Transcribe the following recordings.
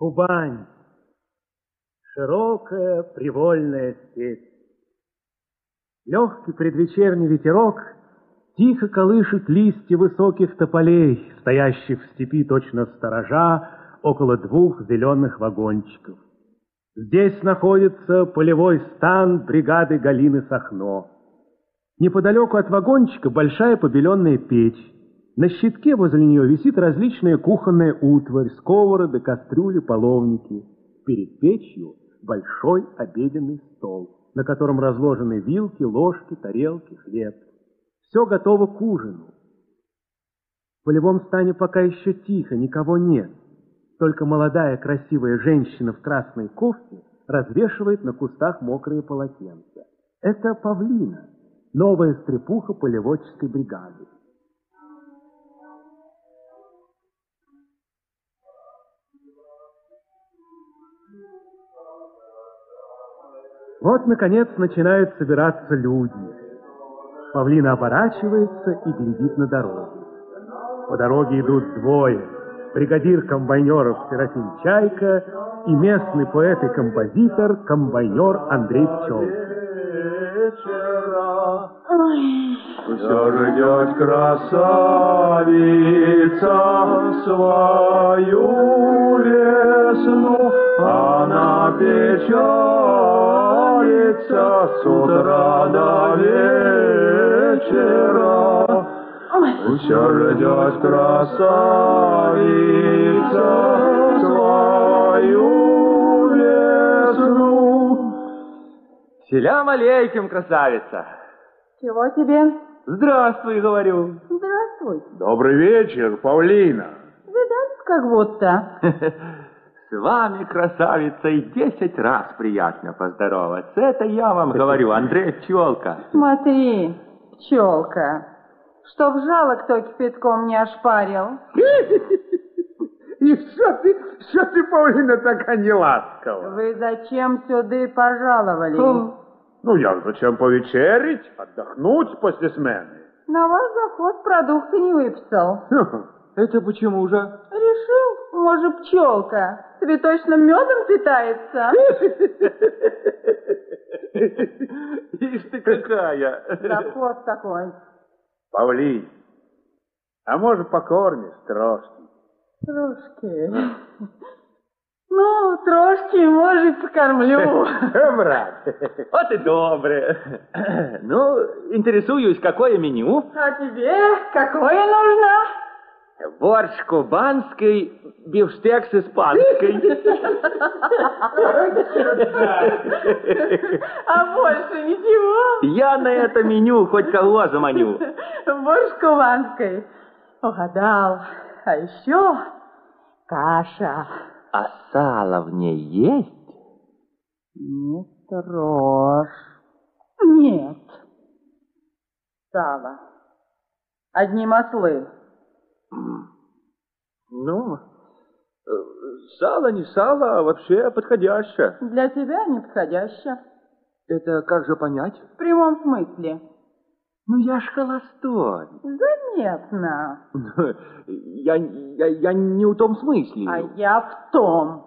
Кубань. Широкая привольная степь. Легкий предвечерний ветерок тихо колышет листья высоких тополей, стоящих в степи точно сторожа около двух зеленых вагончиков. Здесь находится полевой стан бригады Галины Сахно. Неподалеку от вагончика большая побеленная печь. На щитке возле нее висит различная кухонная утварь, сковороды, кастрюли, половники. Перед печью большой обеденный стол, на котором разложены вилки, ложки, тарелки, хлеб. Все готово к ужину. В полевом стане пока еще тихо, никого нет. Только молодая красивая женщина в красной кофте развешивает на кустах мокрые полотенца. Это Павлина, новая стрепуха полеводческой бригады. Вот, наконец, начинают собираться люди. Павлина оборачивается и глядит на дорогу. По дороге идут двое. Бригадир комбайнеров Серафим Чайка и местный поэт и композитор комбайнер Андрей Пчел. Все ждет красавица свою весну, она печалится с утра до вечера. Все ждет красавица свою весну. Селям алейкум, красавица. Чего тебе? Здравствуй, говорю. Здравствуй. Добрый вечер, Павлина. Видать, как будто. С вами, красавицей, десять раз приятно поздороваться. Это я вам говорю, Андрей Пчелка. Смотри, пчелка, чтоб жало кто кипятком не ошпарил. И что ты, что ты, Павлина, така не ласкова? Вы зачем сюда пожаловали? Ну, як зачем повечерить, отдохнуть после смены? На вас заход продукты не выписал. Это почему же? Решил, может, пчелка цветочным медом питается? Ишь ты какая. Заход такой. Павлин, а может покормишь трошки? Трошки. Ну, трошки, может, покормлю. Брат, Вот и добре. Ну, интересуюсь, какое меню? А тебе какое нужно? Борщ кубанский, бифштекс испанский. А больше ничего? Я на это меню хоть кого заманю. Борщ кубанской. Угадал. А еще каша. А сало в ней есть? Не трожь. Нет. Сало. Одни маслы. Ну, э, сало не сало, а вообще подходящее. Для тебя неподходяще. Это как же понять? В прямом смысле. Ну, я ж холостой. Заметно. Я, я, я не в том смысле. А я в том.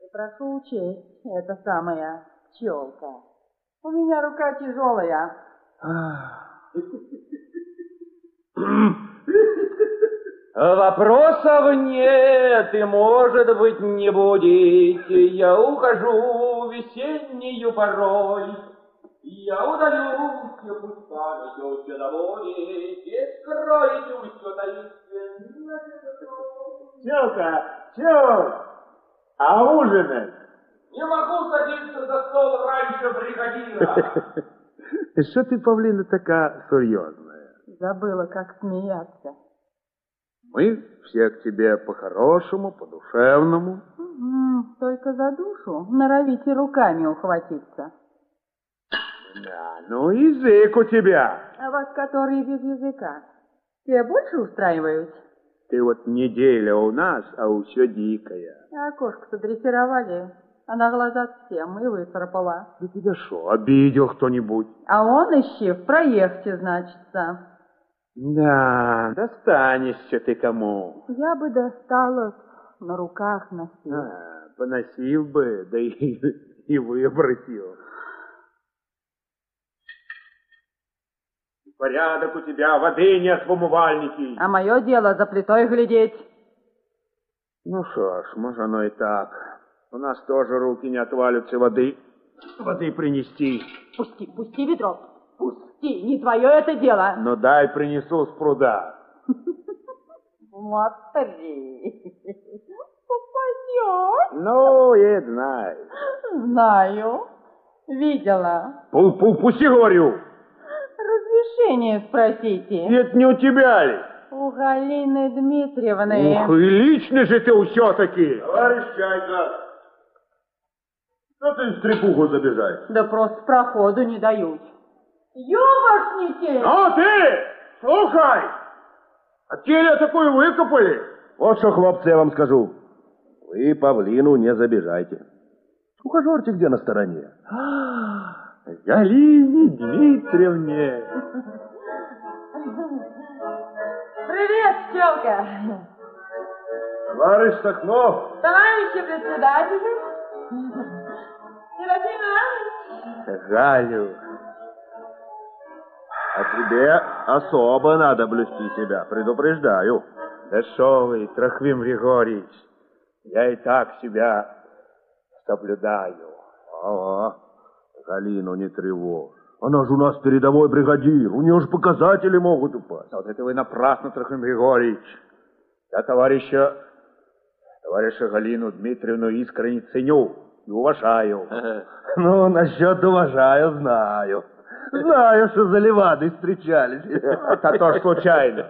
И прошу учесть, это самая пчелка. У меня рука тяжелая. Вопросов нет и, может быть, не будет. Я ухожу весеннюю порой. Я удалюсь, пусть память о домой, и скройте все таинственно. Челка, чел, а ужинать? Не могу садиться за стол раньше бригадира. Що ти, Павлина, така серйозная? Забыла, как смеяться. Мы все к тебе по-хорошему, по-душевному. Только за душу норовите руками ухватиться. Да, ну язык у тебя. А вас, которые без языка, те больше устраивают? Ты вот неделя у нас, а все дикая. А кошку-то дрессировали, а на глаза всем и выцарапала. Да тебя что, обидел кто-нибудь? А он еще в проекте, значится. Да, достанешься ты кому. Я бы достала на руках носил. А, поносил бы, да и, и выбросил. Порядок у тебя, воды нет в умывальнике. А мое дело за плитой глядеть. Ну что ж, может оно и так. У нас тоже руки не отвалятся воды. Воды принести. Пусти, пусти ведро. Пусти, не твое это дело. Ну дай принесу с пруда. Смотри, попадешь. Ну, и знай. Знаю, видела. Пу -пу Пусти, говорю. Разрешение спросите. Это не у тебя ли? У Галины Дмитриевны. Ух, и личный же ты все-таки. Товарищ Чайка, что ты в стрепуху забежать? Да просто проходу не дают. Ёбошники! Ну ты, слухай, от тебя такую выкопали? Вот что, хлопцы, я вам скажу. Вы павлину не забежайте. Ухажерьте где на стороне. Галине Дмитриевне. Привет, Пчелка! Товарищ Сахнов, Товарищи председатели! Серафим Иванович! Галю, а тебе особо надо блюсти себя, предупреждаю. да шо вы, Трохвим Григорьевич, я и так себя соблюдаю. Ага, Галину не тревожь. Она же у нас передовой бригадир, у нее же показатели могут упасть. Вот это вы напрасно, Трохим Григорьевич. Я товарища, товарища Галину Дмитриевну искренне ценю и уважаю. Ну, насчет уважаю, знаю. Знаю, что за левадой встречались. Это тоже случайно.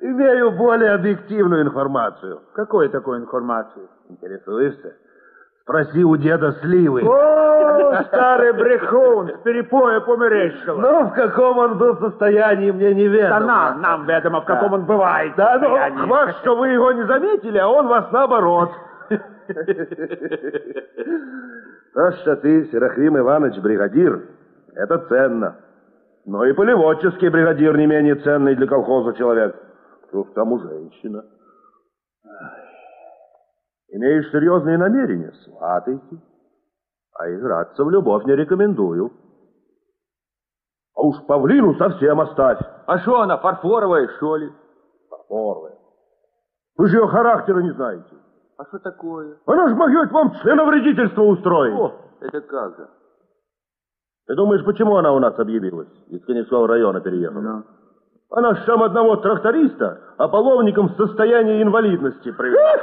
Имею более объективную информацию. Какой такой информации? Интересуешься? Спроси у деда Сливы. О, старый брехун, с перепоя померещило. Ну, в каком он был состоянии, мне Да неведомо. нам, нам ведомо, в каком он бывает. Да, ну, хват, что вы его не заметили, а он вас наоборот. То, что ты, Серафим Иванович, бригадир, это ценно. Но и полеводческий бригадир не менее ценный для колхоза человек. Что к тому женщина. Имеешь серьезные намерения, сватайся. А играться в любовь не рекомендую. А уж павлину совсем оставь. А что она, фарфоровая, что ли? Орлы. Вы же ее характера не знаете. А что такое? Она же могет вам членовредительство устроить. О, это как же? Ты думаешь, почему она у нас объявилась? Из Конецкого района переехала. Она ж там одного тракториста, а половником в состоянии инвалидности привела.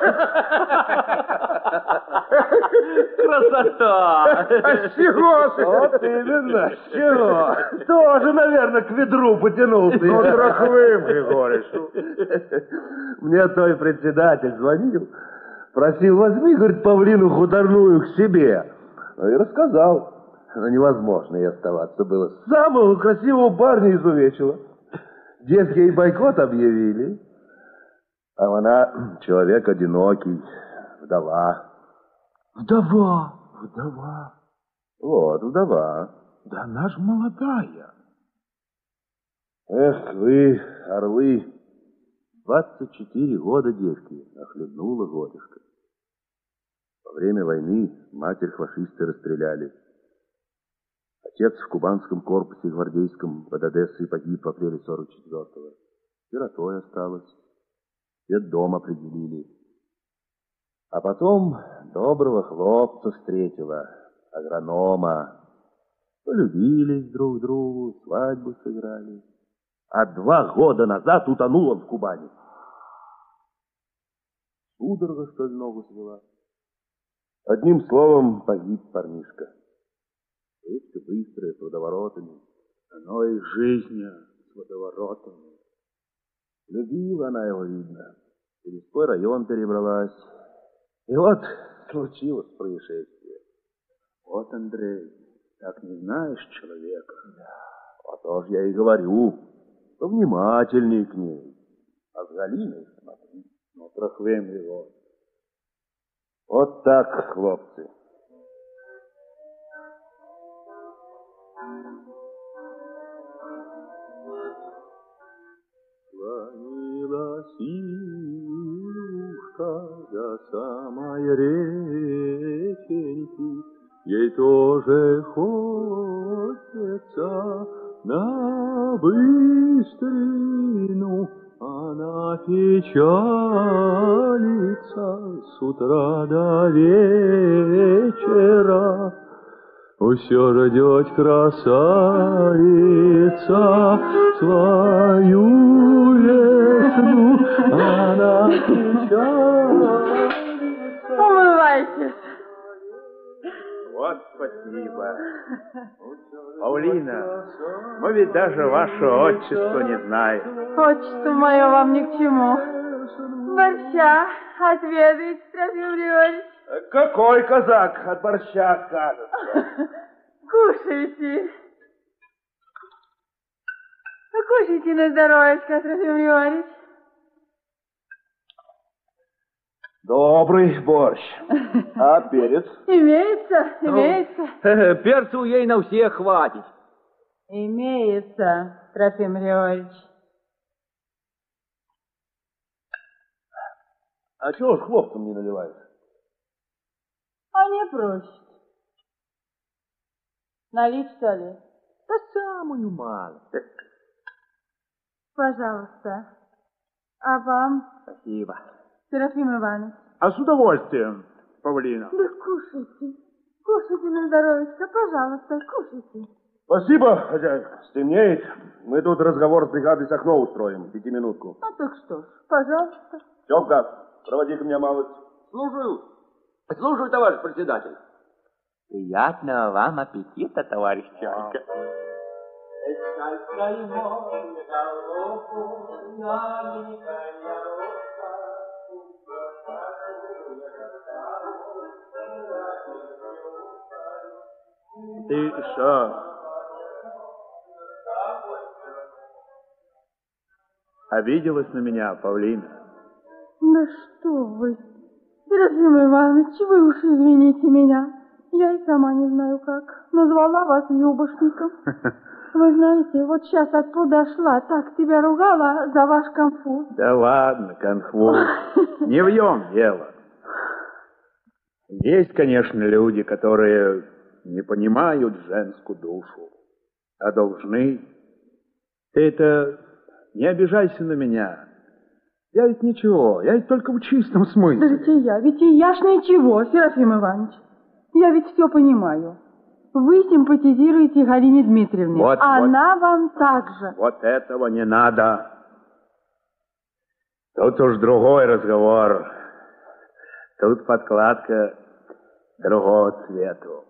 Красота! А с чего ж? Вот именно, с чего? Тоже, наверное, к ведру потянулся. Ну, Трохвим Григорьевич. Мне той председатель звонил, просил, возьми, говорит, павлину хуторную к себе. Ну, и рассказал. Но невозможно ей оставаться было. Самого красивого парня изувечила. Дед ей бойкот объявили. А она человек одинокий, вдова. Вдова, вдова. Вот, вдова. Да она ж молодая. Эх вы, орлы, 24 года девки, охлебнула годышко. Во время войны матерь фашисты расстреляли. Отец в кубанском корпусе гвардейском под Одессой погиб в апреле 44-го. Сиротой осталась. Дед дом определили. А потом доброго хлопца встретила, агронома. Полюбились друг другу, свадьбу сыграли. А два года назад утонул он в Кубани. Судорога, что ли, ногу свела? Одним словом, погиб парнишка. Речка быстрая, с водоворотами. Оно и жизнь с водоворотами. Любила она его, видно. Через свой район перебралась. И вот случилось происшествие. Вот, Андрей, так не знаешь человека. А то ж я и говорю, повнимательней к ней. А с Галиной смотри. Ну, Трохвим его. Вот так, хлопцы. Тоже хочется на быстрину. Она печалится с утра до вечера. Все ждет красавица свою весну, она печалится. Вот спасибо. Паулина, мы ведь даже ваше отчество не знаем. Отчество мое вам ни к чему. Борща отведайте, Трофим Григорьевич. Какой казак от борща откажется? Кушайте. Ну, Кушайте на здоровечко, Трофим Григорьевич. Добрый борщ. А перец? Имеется, имеется. Перцу ей на всех хватит. Имеется, Трофим Григорьевич. А чего ж хлопцам не наливаешь? А не просит. Налить, что ли? Да самую мало. Пожалуйста. А вам, Спасибо. Серафим Иванович? А с удовольствием, Павлина. Да кушайте. Кушайте на здоровечко, пожалуйста, кушайте. Спасибо, хозяин. Стемнеет. Мы тут разговор с бригадой с окно устроим. Пятиминутку. Ну так что ж, пожалуйста. Тёмка, проводи-ка меня малость. Слушаю. Слушаю, товарищ председатель. Приятного вам аппетита, товарищ Чайка. Ты что? Обиделась на меня, Павлина? Да что вы, Серафим Иванович, вы уж извините меня. Я и сама не знаю как. Назвала вас юбошником. Вы знаете, вот сейчас оттуда шла, так тебя ругала за ваш конфуз. Да ладно, конфуз. Не в нем дело. Есть, конечно, люди, которые не понимают женскую душу, а должны. Ты это не обижайся на меня. Я ведь ничего, я ведь только в чистом Да смысле. ведь и я, ведь и я ж ничего, Серафим Иванович. Я ведь все понимаю. Вы симпатизируете Галине Дмитриевне. Вот, Она вам так же. Вот этого не надо. Тут уж другой разговор. Тут подкладка другого цвету.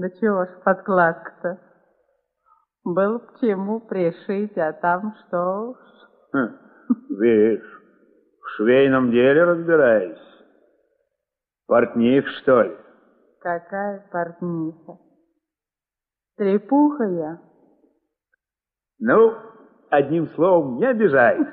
Да чего ж подкладка-то? Было к чему пришить, а там что уж. Хм, видишь, в швейном деле разбираешься. Портних, что ли? Какая портниха. Трепуха я. Ну, одним словом, не обижайся.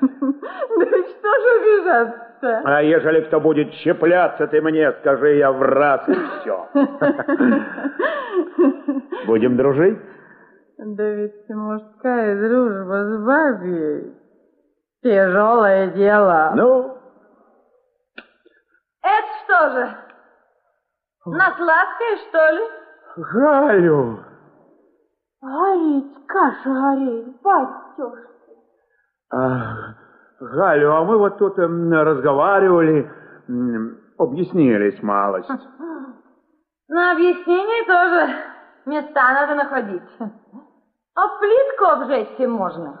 Да что же обижаться? А ежели кто будет щепляться, ты мне скажи, я в раз и все. Будем дружить? Да ведь мужская дружба с бабьей. Тяжелое дело. Ну, Это что же? На сладкое, что ли? Галю, Гореть, каша гореть, батюшка. А, Галю, а мы вот тут эм, разговаривали, м, объяснились малость. На объяснение тоже места надо находить. А плитку обжечься можно.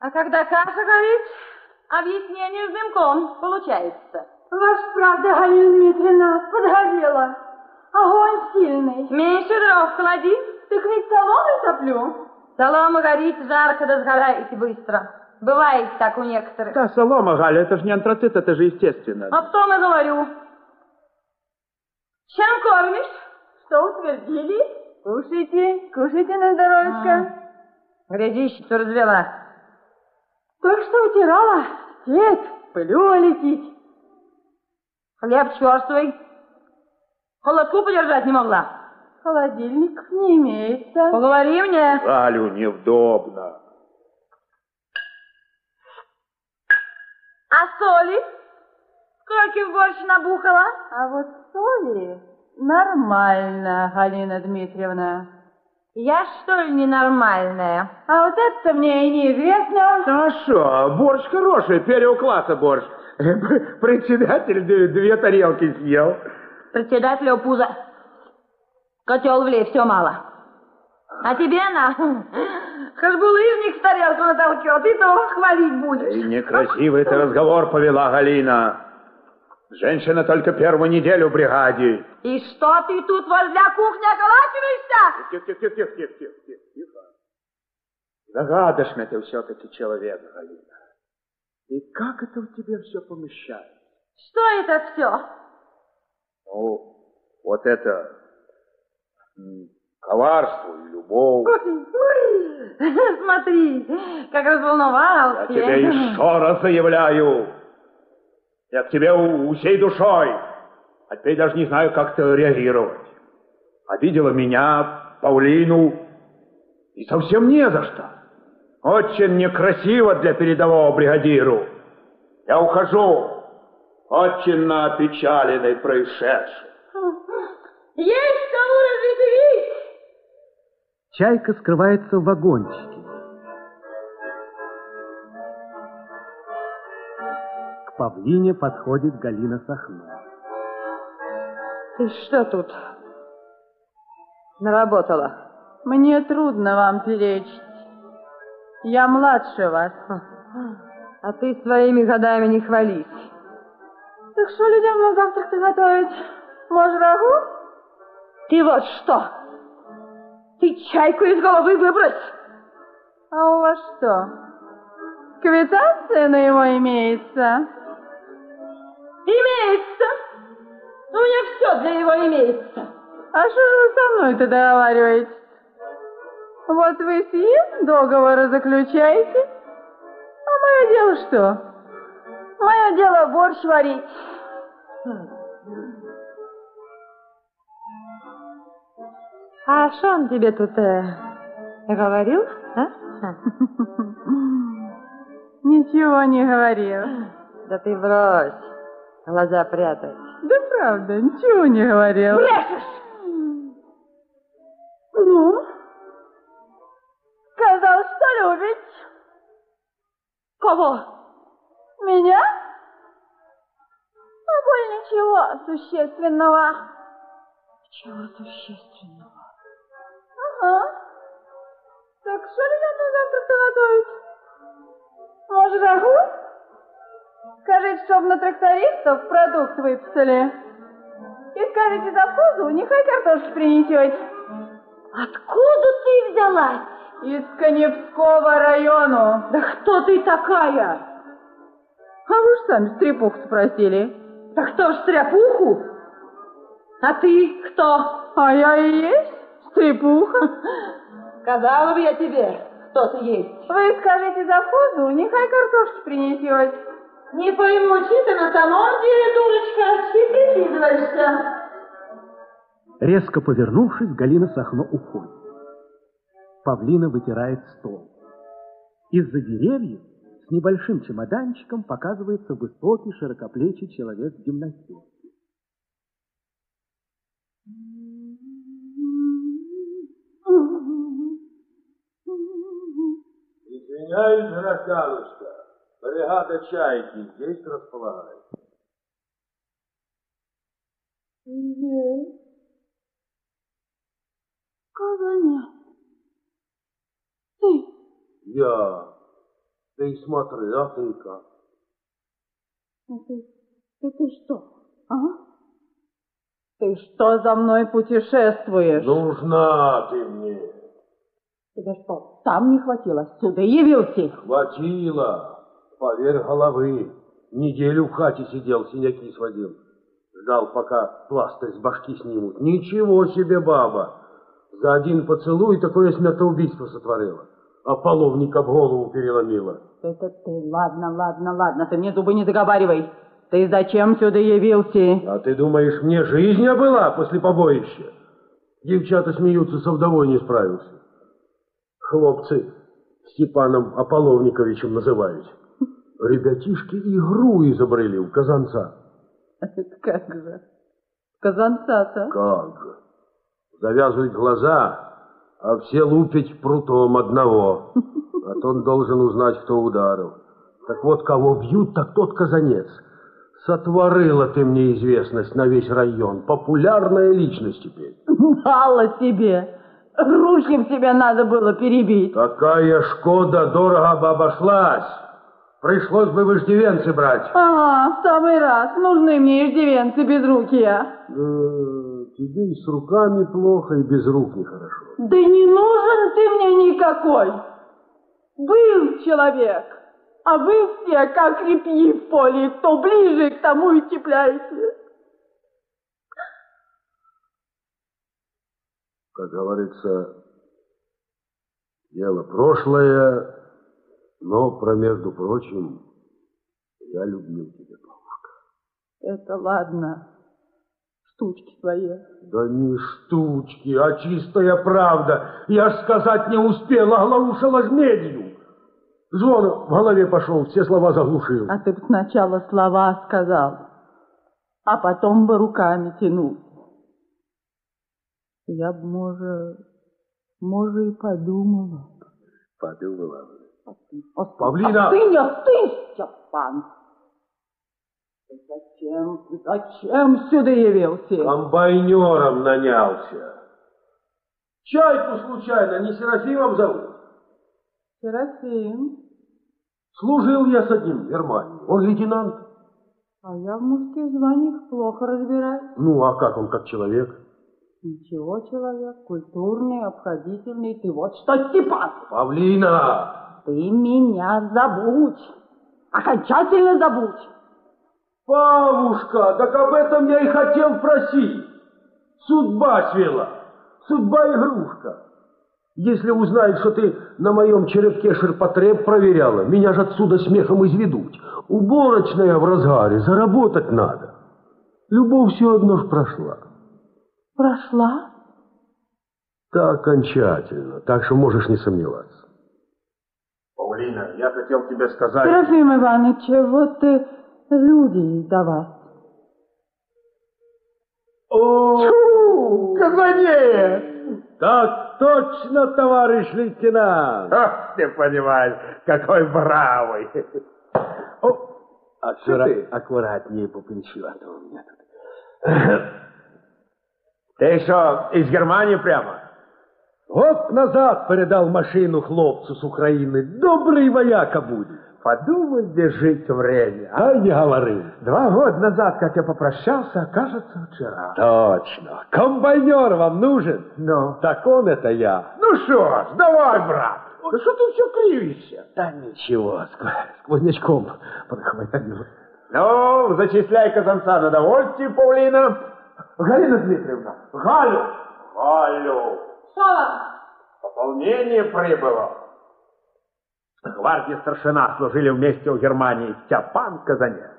А когда каша горит, объяснение с дымком получается. Ваша правда, Галина Дмитриевна, подгорела. Огонь сильный. Меньше дров клади. Так ведь соломой топлю. Солома горит жарко да сгорает быстро. Бывает так у некоторых. Да, солома, Галя, это же не антрацит, это же естественно. А потом и говорю. Чем кормишь? Что утвердили? Кушайте, кушайте на здоровечко. Грязищицу развела. Только что утирала. Нет, пылю летит. Хлеб черствый. Холодку подержать не могла. Холодильник не имеется. Поговори мне. Галю неудобно. А соли? Сколько в борщ набухала? А вот соли нормально, Галина Дмитриевна. Я что ли ненормальная? А вот это мне и неизвестно. А что, борщ хороший, первого класса борщ. Председатель две тарелки съел. Председателю пузо. Котел влей, все мало. А тебе на, хоть булыжник в тарелку натолкет, и то хвалить будешь. некрасивый ты разговор повела, Галина. Женщина только первую неделю в бригаде. И что ты тут возле кухни околачиваешься? Тихо, тихо, тихо, тихо, тихо, тихо, тихо. Загадочный ты все-таки человек, Галина. И как это в тебе все помещается? Что это все? Ну, вот это коварство и любовь. Смотри, как разволновался. Я тебе еще раз заявляю. Я к тебе у- усей душой. А теперь даже не знаю, как то реагировать. Обидела меня, Паулину, и совсем не за что. Очень некрасиво для передового бригадиру. Я ухожу, очень опечаленный происшедшим. Есть кому развеселить! Чайка скрывается в вагончике. К павлине подходит Галина Сахно. Ты что тут? Наработала. Мне трудно вам перечить. Я младше вас. А ты своими годами не хвались. Так что людям на завтрак-то готовить? Может, рагу? Ты вот что? Ты чайку из головы выбрось! А у вас что? Квитанция на его имеется? Имеется! У меня все для него имеется. А что же вы со мной-то договариваетесь? Вот вы с ним договоры заключаете? А мое дело что? Мое дело борщ варить. А что он тебе тут э, говорил, а? Ничего не говорил. Да ты брось, глаза прятать. Да правда, ничего не говорил. Брешешь! Ну? Сказал, что любит. Кого? Меня? А более ничего существенного. Чего существенного? Ага. Так что людям на завтрак-то готовить? Может, рагу? Скажите, чтоб на трактористов продукт выписали. И скажите завхозу, нехай картошки принесете. Откуда ты взялась? Из Коневского району. Да кто ты такая? А вы ж сами стрепуху спросили. Да кто ж стряпуху? А ты кто? А я и есть стрепуха. Сказала бы я тебе, кто ты есть. Вы скажите завхозу, нехай картошки принесете. Не пойму, чи ты на самом деле, дурочка, чи прикидываешься? Резко повернувшись, Галина Сахно уходит. Павлина вытирает стол. Из-за деревьев с небольшим чемоданчиком показывается высокий широкоплечий человек в гимнастерке. Извиняюсь, гражданушка. Бригада чайки здесь располагается. Здесь. Нет? Ты. Я. Ты смотри, а ты как? Это, это что, а? Ты что за мной путешествуешь? Нужна ты мне. Тебе что, там не хватило? Сюда явился? Хватило. Поверь головы. Неделю в хате сидел, синяки сводил. Ждал, пока пластырь с башки снимут. Ничего себе, баба. За один поцелуй такое смертоубийство сотворила. А половник об голову переломила. Это ты, ладно, ладно, ладно, ты мне зубы не заговаривай. Ты зачем сюда явился? А ты думаешь, мне жизнь была после побоища? Девчата смеются, со вдовой не справился. Хлопцы Степаном Аполловниковичем называют. Ребятишки игру изобрели у казанца. Это как же? Казанца-то? Как же? Завязывать глаза, а все лупить прутом одного. А то он должен узнать, кто ударил. Так вот, кого бьют, так тот казанец. Сотворила ты мне известность на весь район. Популярная личность теперь. Мало тебе. Руки в тебе надо было перебить. Такая Шкода дорого обошлась. Пришлось бы вождевенцы брать. Ага, в самый раз. Нужны мне иждивенцы безрукие. Да, тебе и с руками плохо, и без рук нехорошо. Да не нужен ты мне никакой. Был человек, а вы все как репьи в поле, кто ближе к тому и цепляете. Как говорится, дело прошлое, но про, между прочим, я любил тебя, бабушка. Это ладно. Штучки твои. Да не штучки, а чистая правда. Я ж сказать не успел, оглаушила медью. Звон в голове пошел, все слова заглушил. А ты бы сначала слова сказал, а потом бы руками тянул. Я бы, может, может, и подумала. Подумала. Остынь, Павлина! Остынь, остынь, Степан! Ты зачем, ты зачем сюда явился? Комбайнером нанялся. Чайку случайно не Серафимом зовут? Серафим, Служил я с одним в Германии. Он лейтенант. а я в мужских званиях плохо разбираюсь. Ну, а как он как человек? Ничего, человек, культурный, обходительный, ты вот что, Степан! Павлина! Ты меня забудь! Окончательно забудь! Бабушка, так об этом я и хотел просить. Судьба свела. Судьба игрушка. Если узнают, что ты на моем черепке ширпотреб проверяла, меня же отсюда смехом изведут. Уборочная в разгаре, заработать надо. Любовь все одно ж прошла. Прошла? Да, окончательно, так что можешь не сомневаться. Паулина, я хотел тебе сказать... Серафим Иванович, вот э, люди до вас. О, казанец! Так точно, товарищ лейтенант! Ах, ты понимаешь, какой бравый. О, аккура- ты? аккуратнее по плечу, а то у меня тут... Ты что, из Германии прямо? Год назад передал машину хлопцу с Украины. Добрый вояка будет. Подумай, где жить время. а? А не говори. Два года назад, как я попрощался, кажется, вчера. Точно. Комбайнер вам нужен? Ну? Так он это я. Ну что ж, давай, брат. Да что ты все кривишься? Да ничего, ск- сквознячком подхватил. Ну, зачисляй казанца на довольствие, Паулина. Галина Дмитриевна, Галю. Галю. Вам? Пополнение прибыло. Гвардия старшина служили вместе в Германии. Степан Казанец.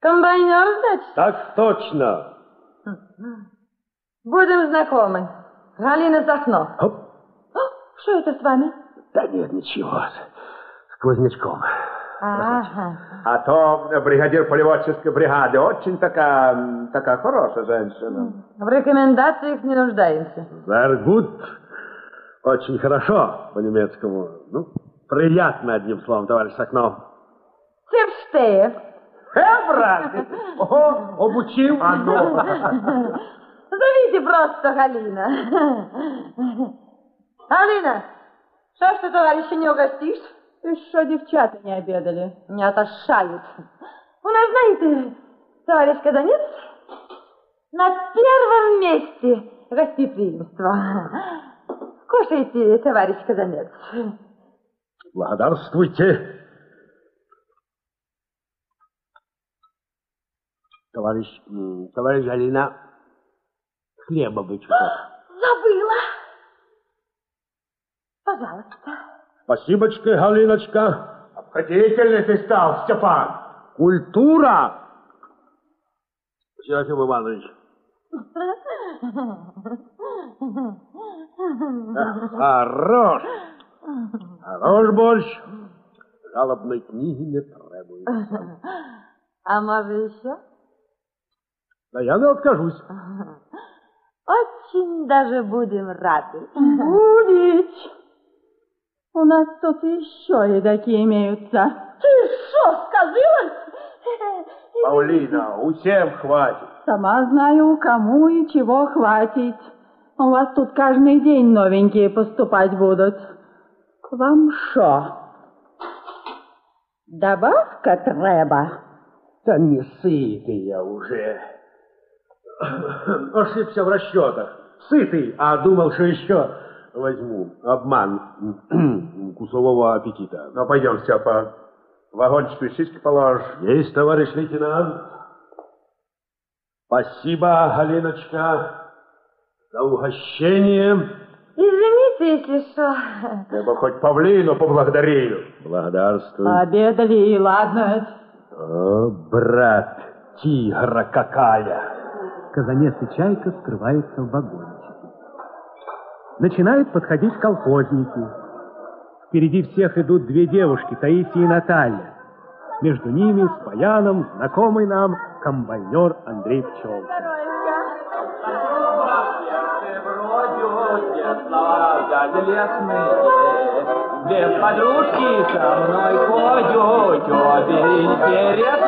Комбайнер, значит? Так точно. Будем знакомы. Галина Сахно. Оп. О, Что это с вами? Да нет, ничего. Сквознячком. Ага. А то бригадир полеводческой бригады очень такая, такая хорошая женщина. В рекомендациях не нуждаемся. Заргут. Очень хорошо по-немецкому. Ну, приятно, одним словом, товарищ Сокно. Цепштеев. Э, брат! О, обучил? А ну! Зовите просто Галина. Галина, что ж ты товарища не угостишь? Ты что, девчата не обедали? Не отошают. У нас, знаете, товарищ Казанец, на первом месте гостеприимства. Кушайте, товарищ Казанец. Благодарствуйте. Товарищ, товарищ Галина, хлеба бы чуток. Забыла. Пожалуйста. Спасибочка, Галиночка. Обходительный ты стал, Степан. Культура. Серафим Иванович. Хорош. Хорош борщ. Жалобной книги не требуется. А может еще? А я не откажусь. Очень даже будем рады. Будете. У нас тут еще и такие имеются. Ты что, сказилась? Паулина, усем хватит. Сама знаю, кому и чего хватит. У вас тут каждый день новенькие поступать будут. К вам шо? Добавка треба? Да не сытый я уже. Ошибся в расчетах. Сытый, а думал, что еще возьму. Обман вкусового аппетита. Ну, пойдем, Степа. Вагончику сиськи положь. Есть, товарищ лейтенант. Спасибо, Галиночка, за угощение. Извините, если что. Я бы хоть павлину поблагодарил. Благодарствую. Обедали, и ладно. О, брат, тигра какая! Казанец и Чайка скрываются в вагончике. Начинают подходить колхозники. Впереди всех идут две девушки, Таисия и Наталья. Между ними с баяном знакомый нам комбайнер Андрей Пчелка. Без подружки со мной ходят обе интересные.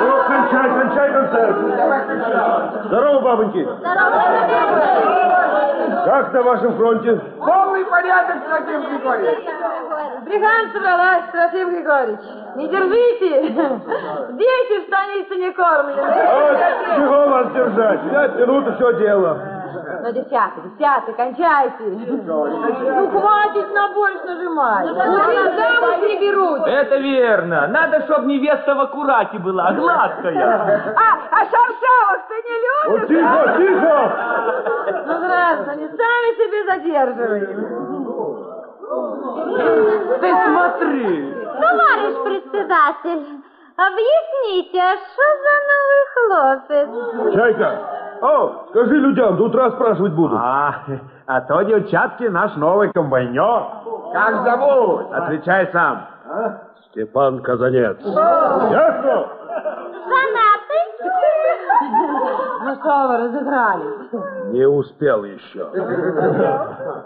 Ну, кончай, кончай концерт. Здорово, бабоньки. Как на вашем фронте? Полный порядок, Трофим Григорьевич. Бригада собралась, Трофим Григорьевич. Не держите. Дети в станице не кормлены. Вот, чего вас держать? Пять минут еще дело. Ну, девчата, девчата, кончайте. Ну, хватит на больше нажимать. Уже замуж не берут. Это верно. Надо, чтобы невеста в аккурате была, гладкая. А, а шаршавых ты не любишь? тихо, тихо! Ну, граждане, сами себе задерживаем. Ты смотри. Товарищ председатель, объясните, а что за новый хлопец? Чайка, о, скажи людям, до утра спрашивать буду. А, а то, девчатки, наш новый комбайнер. Как зовут? Отвечай сам. Степан Казанец. Ясно? Женатый? Ну что вы, разыгрались? Не успел еще.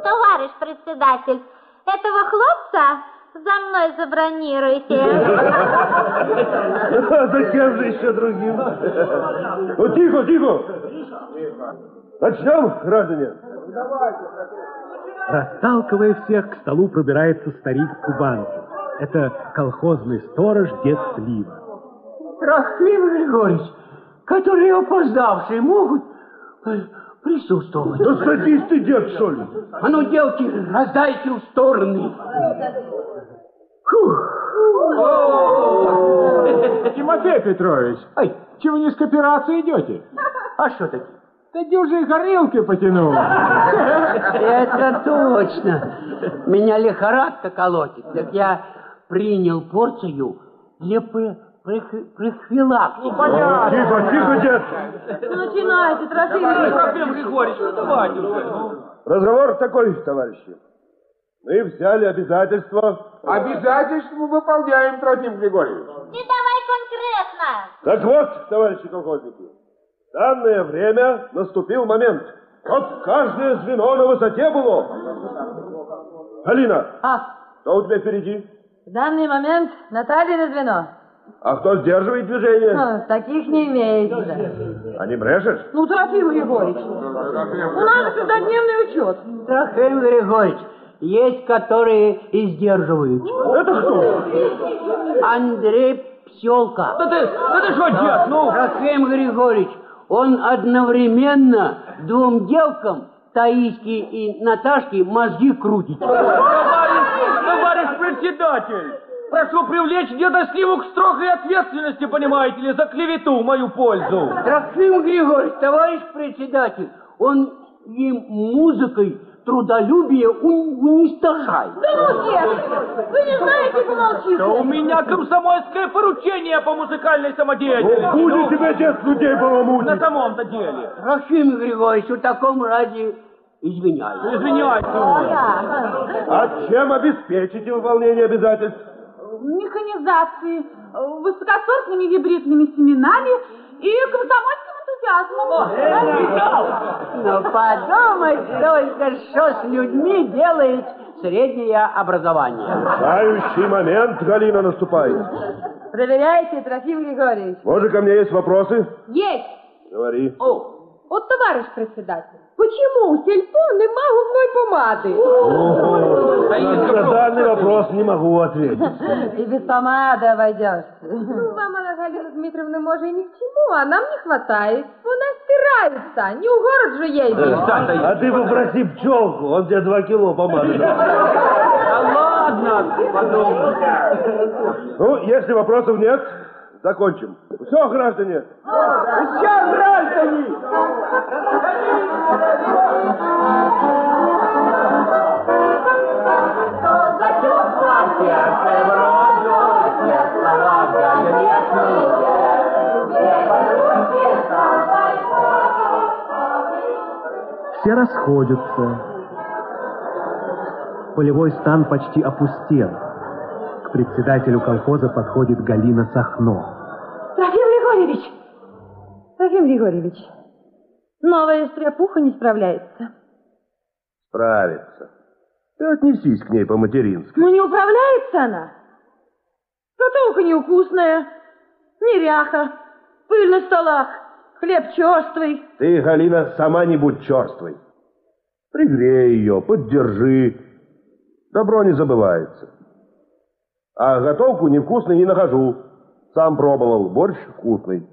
Товарищ председатель, этого хлопца за мной забронируйте. Зачем же еще другим? Ну, тихо, тихо. Начнем, граждане? Расталкивая всех, к столу пробирается старик Кубанки. Это колхозный сторож дед Слива. Трофим Григорьевич, которые опоздавшие могут присутствовать. Да садись ты, дед, что ли? А ну, девки, раздайте в стороны. Тимофей Петрович, ай, чего не с кооперации идете? А что такие? Да дюжей горилкой потянул. Это точно. Меня лихорадка колотит. Так я принял порцию для пр- прих- профилактики. Тихо, тихо, дед. Ну, начинайте, Трофим Григорьевич. Ну ну. Разговор такой, товарищи. Мы взяли обязательство. Обязательства мы выполняем, Трофим Григорьевич. Ты давай конкретно. Так вот, товарищи колхозники, в данное время наступил момент, чтоб каждое звено на высоте было. Алина, А, кто у тебя впереди? в данный момент Наталья на звено. А кто сдерживает движение? Ну, таких не имеется. А не брешешь? Ну, Трофим Григорьевич, у нас же каждодневный учет. Трофим Григорьевич, есть которые и сдерживают. Это кто? Андрей Пселка. Да ты, да ты что, дед, ну? Трофим Григорьевич, он одновременно двум девкам, Таиске и Наташке, мозги крутит. Товарищ, товарищ председатель, прошу привлечь деда Сливу к строгой ответственности, понимаете ли, за клевету в мою пользу. Трофим Григорьевич, товарищ председатель, он им музыкой трудолюбие у- уничтожает. Да ну, дед, вы не знаете, ты помолчишь? Да у меня комсомольское поручение по музыкальной самодеятельности. Будет тебе отец людей На баламутить. самом-то деле. Рахим Григорьевич, в таком разе извиняюсь. Извиняйте. А чем обеспечите выполнение обязательств? Механизацией, э, высокосортными гибридными семенами и комсомольским энтузиазмом. Но подумать только, что с людьми делает среднее образование. Решающий момент, Галина, наступает. Проверяйте, Трофим Григорьевич. Может, ко мне есть вопросы? Есть. Говори. От товарищ председатель, почему у сельпо нема губной помады? На данный вопрос не могу ответить. И без помады обойдешься. Вам, Анна Галина Дмитриевна, может и ни к чему, а нам не хватает. Вона стирается, не у город же едет. А ты попроси пчелку, он тебе два кило помады. Да ладно, подумай. Ну, если вопросов нет, закончим. Все, граждане. Все, граждане! Все расходятся. Полевой стан почти опустел. К председателю колхоза подходит Галина Сахно. Трофим Григорьевич! Новая стряпуха не справляется. Справится. Ты отнесись к ней по-матерински. Ну не управляется она. Готовка невкусная, неряха, пыль на столах, хлеб черствый. Ты, Галина, сама не будь черствой. Пригрей ее, поддержи. Добро не забывается. А готовку невкусной не нахожу. Сам пробовал, борщ вкусный.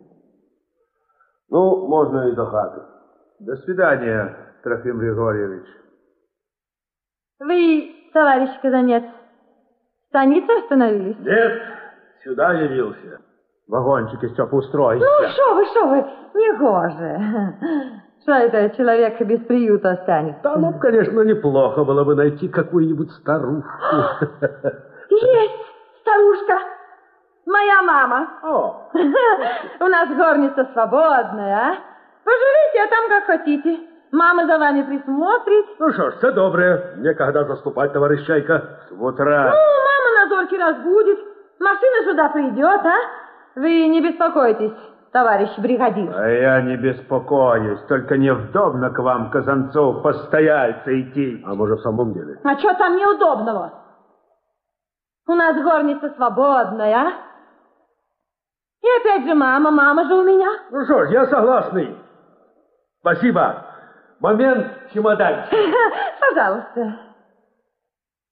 Ну, можно и до хаты. До свидания, Трофим Григорьевич. Вы, товарищ Казанец, в станице остановились? Нет, сюда явился. Вагончики, Степа, устройся. Ну, что вы, что вы, не гоже. Что это человек без приюта останется? Да, ну, конечно, неплохо было бы найти какую-нибудь старушку. Есть старушка, моя мама. О, У нас горница свободная, а? Поживите, а там как хотите. Мама за вами присмотрит. ну что ж, все доброе. Мне когда заступать, товарищ Чайка? С утра. Ну, мама на зорке разбудит. Машина сюда придет, а? Вы не беспокойтесь, товарищ бригадир. А я не беспокоюсь, только неудобно к вам, Казанцов, постояльца идти. А может, в самом деле? А что там неудобного? У нас горница свободная, а? И опять же мама, мама же у меня. Ну что ж, я согласный. Спасибо. Момент чемоданчик. Пожалуйста.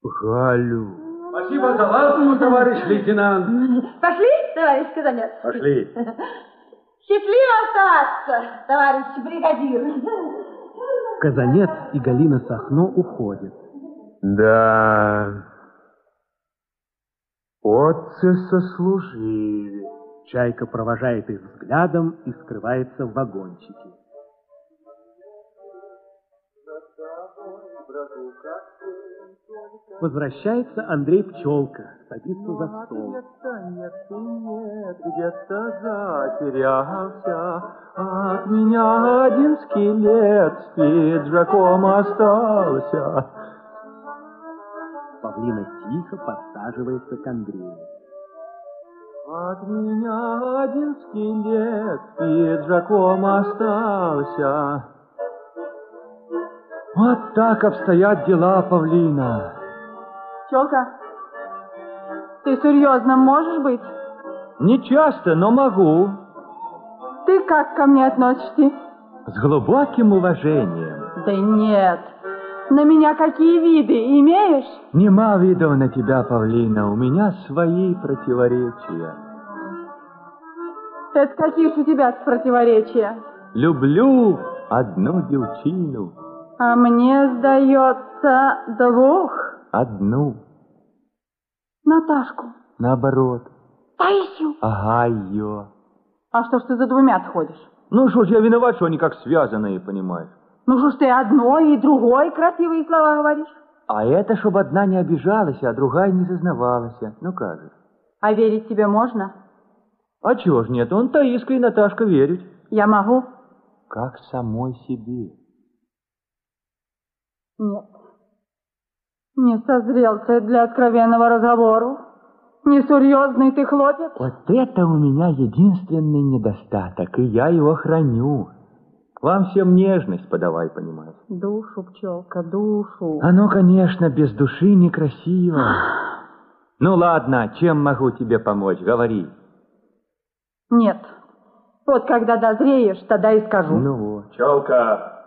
Галю. Спасибо за ласку, товарищ лейтенант. Пошли, товарищ Казанец? Пошли. Счастливо оставаться, товарищ бригадир. Казанец и Галина Сахно уходят. Да, отцы сослужили. Чайка провожает их взглядом и скрывается в вагончике. Возвращается Андрей Пчелка, садится за стол. нет, ты нет, где-то затерялся. От меня один скелет с пиджаком остался. Павлина тихо подсаживается к Андрею. От меня один скелет пиджаком остался. Вот так обстоят дела, Павлина. Челка, ты серьезно можешь быть? Не часто, но могу. Ты как ко мне относишься? С глубоким уважением. Да нет. На меня какие виды имеешь? Нема видов на тебя, Павлина, у меня свои противоречия. Это какие у тебя противоречия? Люблю одну девчину, А мне сдается двух. одну, Наташку. наоборот. Таисию. Ага, ее. А что ж ты за двумя ходишь? Ну что ж, я виноват, что они как связанные, понимаешь? Ну что ж ты одной и другой красивые слова говоришь? А это, чтобы одна не обижалась, а другая не зазнавалась. Ну как же? А верить тебе можно? А чего ж нет? Он Таиска и Наташка верить. Я могу? Как самой себе. Нет. Не созрел ты для откровенного разговора. Несерьезный ты хлопец. Вот это у меня единственный недостаток, и я его храню. Вам всем нежность подавай, понимаешь. Душу, пчелка, душу. Оно, конечно, без души некрасиво. Ну ладно, чем могу тебе помочь? Говори. Нет. Вот когда дозреешь, тогда и скажу. Ну вот. Челка,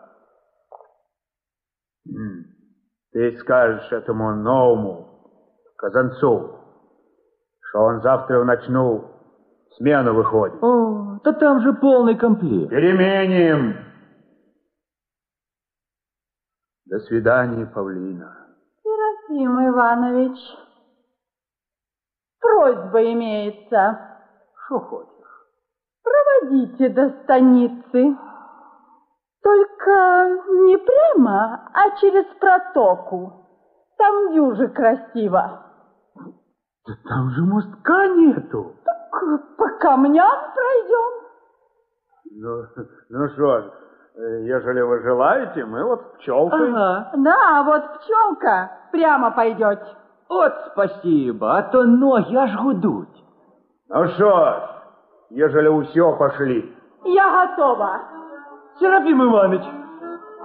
ты скажешь этому новому Казанцу, что он завтра в ночную смену выходит. О, да там же полный комплект. Переменим. До свидания, Павлина. Серафим Иванович, просьба имеется. Что хочешь? Проводите до станицы. Только не прямо, а через протоку. Там дюже красиво. Да там же мостка нету. Так по камням пройдем. Ну, ну что ж, э, ежели вы желаете, мы вот пчелкой. Ага. Да, вот пчелка, прямо пойдете. Вот спасибо, а то ноги аж гудут. Ну что ж, ежели усё пошли. Я готова. Серафим Иванович,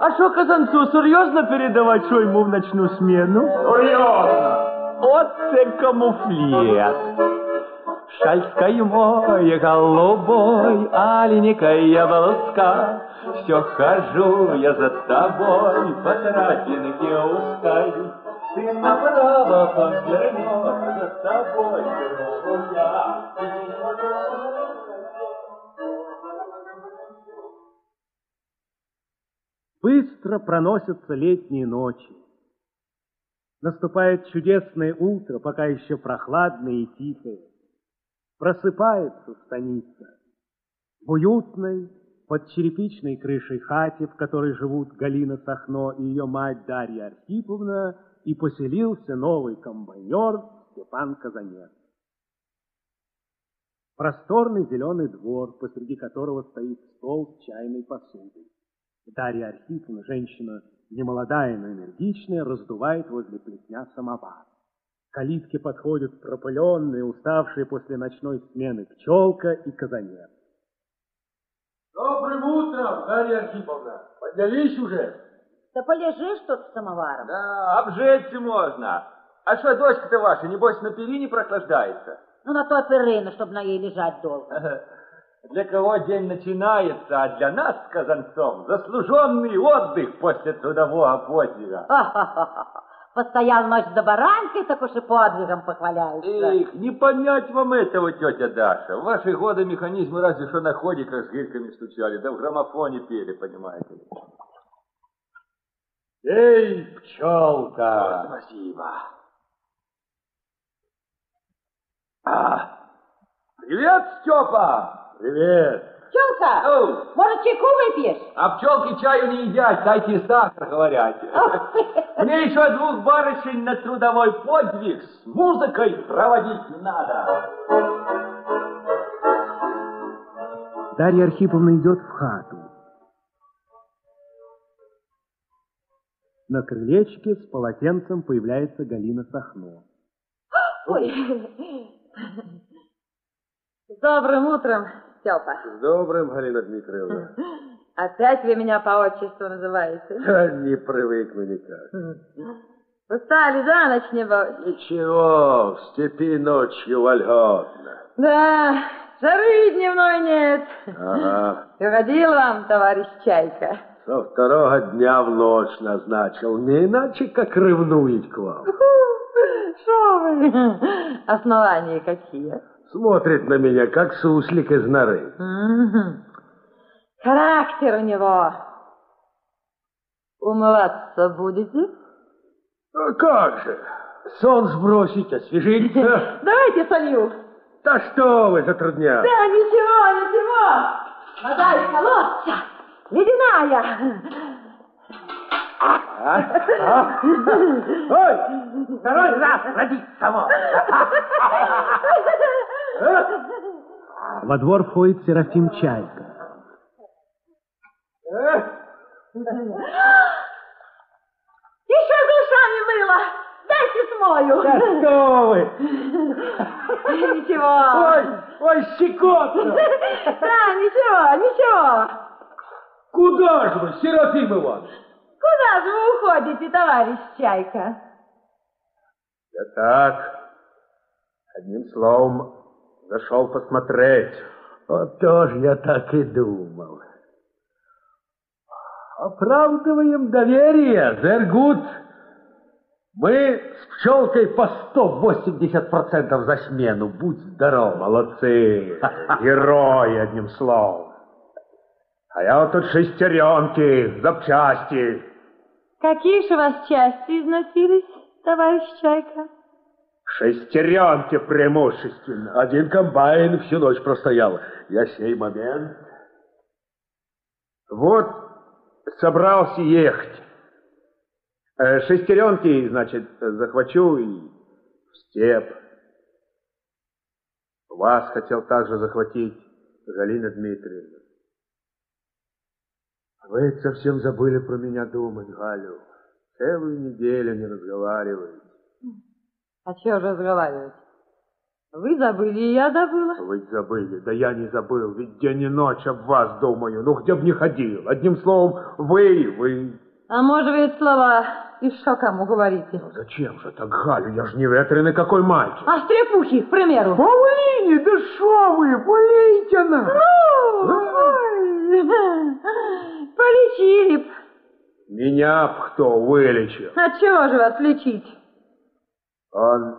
а что Казанцу серьезно передавать, что ему в ночную смену? Серьезно! Вот це камуфлет. Шальское море голубой, аленькая волоска. Все хожу я за тобой по тропинке узкой. Ты направо повернешь, за тобой я. Быстро проносятся летние ночи. Наступает чудесное утро, пока еще прохладное и тихое. Просыпается станица. В уютной, под черепичной крышей хате, в которой живут Галина Сахно и ее мать Дарья Архиповна, и поселился новый комбайнер Степан Казанец. Просторный зеленый двор, посреди которого стоит стол с чайной посудой. Дарья Архиповна, женщина немолодая, но энергичная, раздувает возле плетня самовар. К калитке подходят пропыленные, уставшие после ночной смены пчелка и казанец. Добрым утром, Дарья Архиповна. Поднялись уже? Да полежишь тут с самоваром. Да, обжечься можно. А что, дочка-то ваша, небось, на перине прохлаждается? Ну, на то перина, чтобы на ей лежать долго. Для кого день начинается, а для нас с Казанцом заслуженный отдых после трудового подвига. Ха-ха-ха. Постоял ночь за баранкой, так уж и подвигом похваляешься. Эх, не понять вам этого, тетя Даша. В ваши годы механизмы разве что на ходиках с гирьками стучали, да в граммофоне пели, понимаете ли. Эй, пчелка! Спасибо. А, привет, Степа! Привет! Пчелка, Оу, может, чайку выпьешь? а пчелки чаю не едят, дайте сахар, говорят. Мне еще двух барышень на трудовой подвиг с музыкой проводить надо. Дарья Архиповна идет в хату. На крылечке с полотенцем появляется Галина Сахно. Ой. С добрым утром, Степа. С добрым, Галина Дмитриевна. Опять вы меня по отчеству называете? Не привыкну никак. Устали за ночь, небось? Ничего, в степи ночью вольготно. Да, жары дневной нет. Ага. Угодил вам, товарищ Чайка? Со второго дня в ночь назначил. Не иначе, как ревнует к вам. Что вы? Основания какие? Смотрит на меня, как суслик из норы. Характер у него. Умываться будете? А как же? Сон сбросить, освежиться. Давайте солью. Да что вы затрудняете? Да, ничего, ничего. Вода из колодца. Ледяная. А? Ой, второй раз родиться мог. Во двор входит Серафим Чайка. Еще за ушами мыло. Дайте смою. Да что вы? Ничего. Ой, ой, щекотно. Да, ничего, ничего. Куда же вы, Серафим Иванович? Куда же вы уходите, товарищ Чайка? Я так, одним словом, зашел посмотреть. Вот тоже я так и думал. Оправдываем доверие, Зергут. Мы с пчелкой по 180% за смену. Будь здоров. Молодцы, герои, одним словом. А я вот тут шестеренки, запчасти. Какие же у вас части износились, товарищ Чайка? Шестеренки преимущественно. Один комбайн всю ночь простоял. Я сей момент... Вот собрался ехать. Э, Шестеренки, значит, захвачу и в степ. Вас хотел также захватить, Галина Дмитриевна. Вы совсем забыли про меня думать, Галю. Целую неделю не разговариваете. А чего же разговаривать? Вы забыли, и я забыла. Вы забыли, да я не забыл, ведь день и ночь об вас думаю. Ну, где б не ходил. Одним словом, вы, вы. А может, вы эти слова и что кому говорите? Ну, зачем же так, Галю? Я ж не ветреный какой мальчик. А стрепухи, к примеру? Павлине, да что вы, полейте нас. Ну, полечили б. Меня б кто вылечил? А чего же вас лечить? Он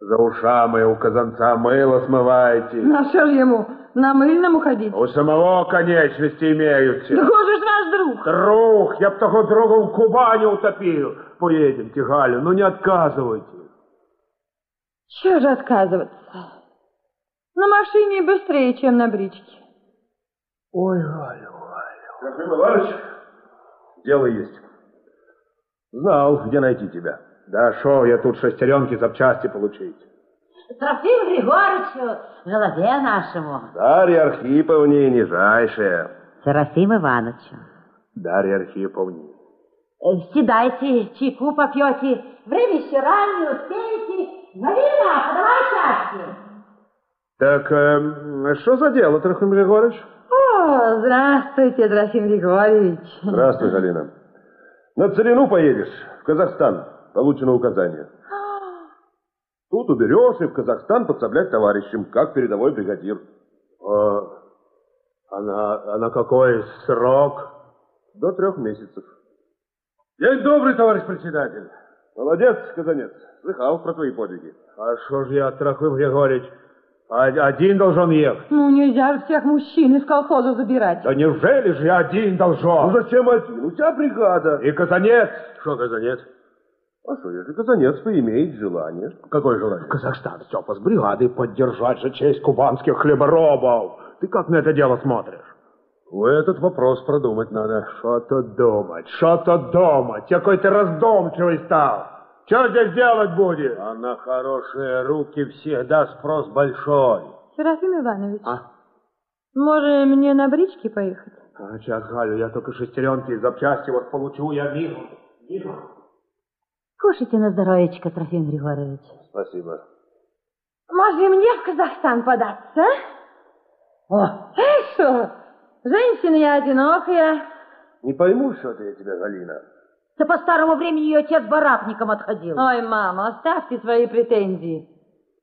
за ушами у казанца мыло смываете. На что ж ему, на мыльном уходить? У самого конечности имеются. Да же ж ваш друг. Друг, я б того друга в Кубани утопил. Поедемте, Галя, ну не отказывайте. Чего же отказываться? На машине быстрее, чем на бричке. Ой, Галю, Галю. Трофим Иванович, дело есть. Знал, где найти тебя. Да шел я тут шестеренки запчасти получить. Трофим Григорьевичу, голове нашему. Дарья Архиповне нижайшая. Серафим Ивановичу. Дарья Архиповне. Э, Седайте, чайку попьете. Время еще раннее, успеете. Галина, подавай чашки. Так, эм, что за дело, Трофим Григорьевич? О, здравствуйте, Трофим Григорьевич. Здравствуй, Галина. На Целину поедешь, в Казахстан. Получено указание. Тут уберешь и в Казахстан подсоблять товарищам, как передовой бригадир. А, а, на, а на какой срок? До трех месяцев. День добрый, товарищ председатель. Молодец, Казанец. Слыхал про твои подвиги. А что же я, Трофим Григорьевич, а- один должен ехать? Ну, нельзя же всех мужчин из колхоза забирать. Да неужели же я один должен? Ну зачем один? У тебя бригада. И Казанец. Что, Казанец? А что, если Казанец имеет желание? Какое желание? Казахстан, Степа, с бригадой поддержать же честь кубанских хлеборобов. Ты как на это дело смотришь? В этот вопрос продумать надо. Что-то думать, что-то думать. Какой ты раздумчивый стал. Что здесь делать будет? А на хорошие руки всегда спрос большой. Серафим Иванович, А? может, мне на бричке поехать? А, сейчас, Галю, я только шестеренки и запчасти вот получу, я мигом. Мигом. Кушайте на здоровечко, Трофим Григорьевич. Спасибо. Может, и мне в Казахстан податься, а? О, э, что? Женщина я одинокая. Не пойму, что ты тебя, Галина. Да по старому времени ее отец барапником отходил. Ой, мама, оставьте свои претензии.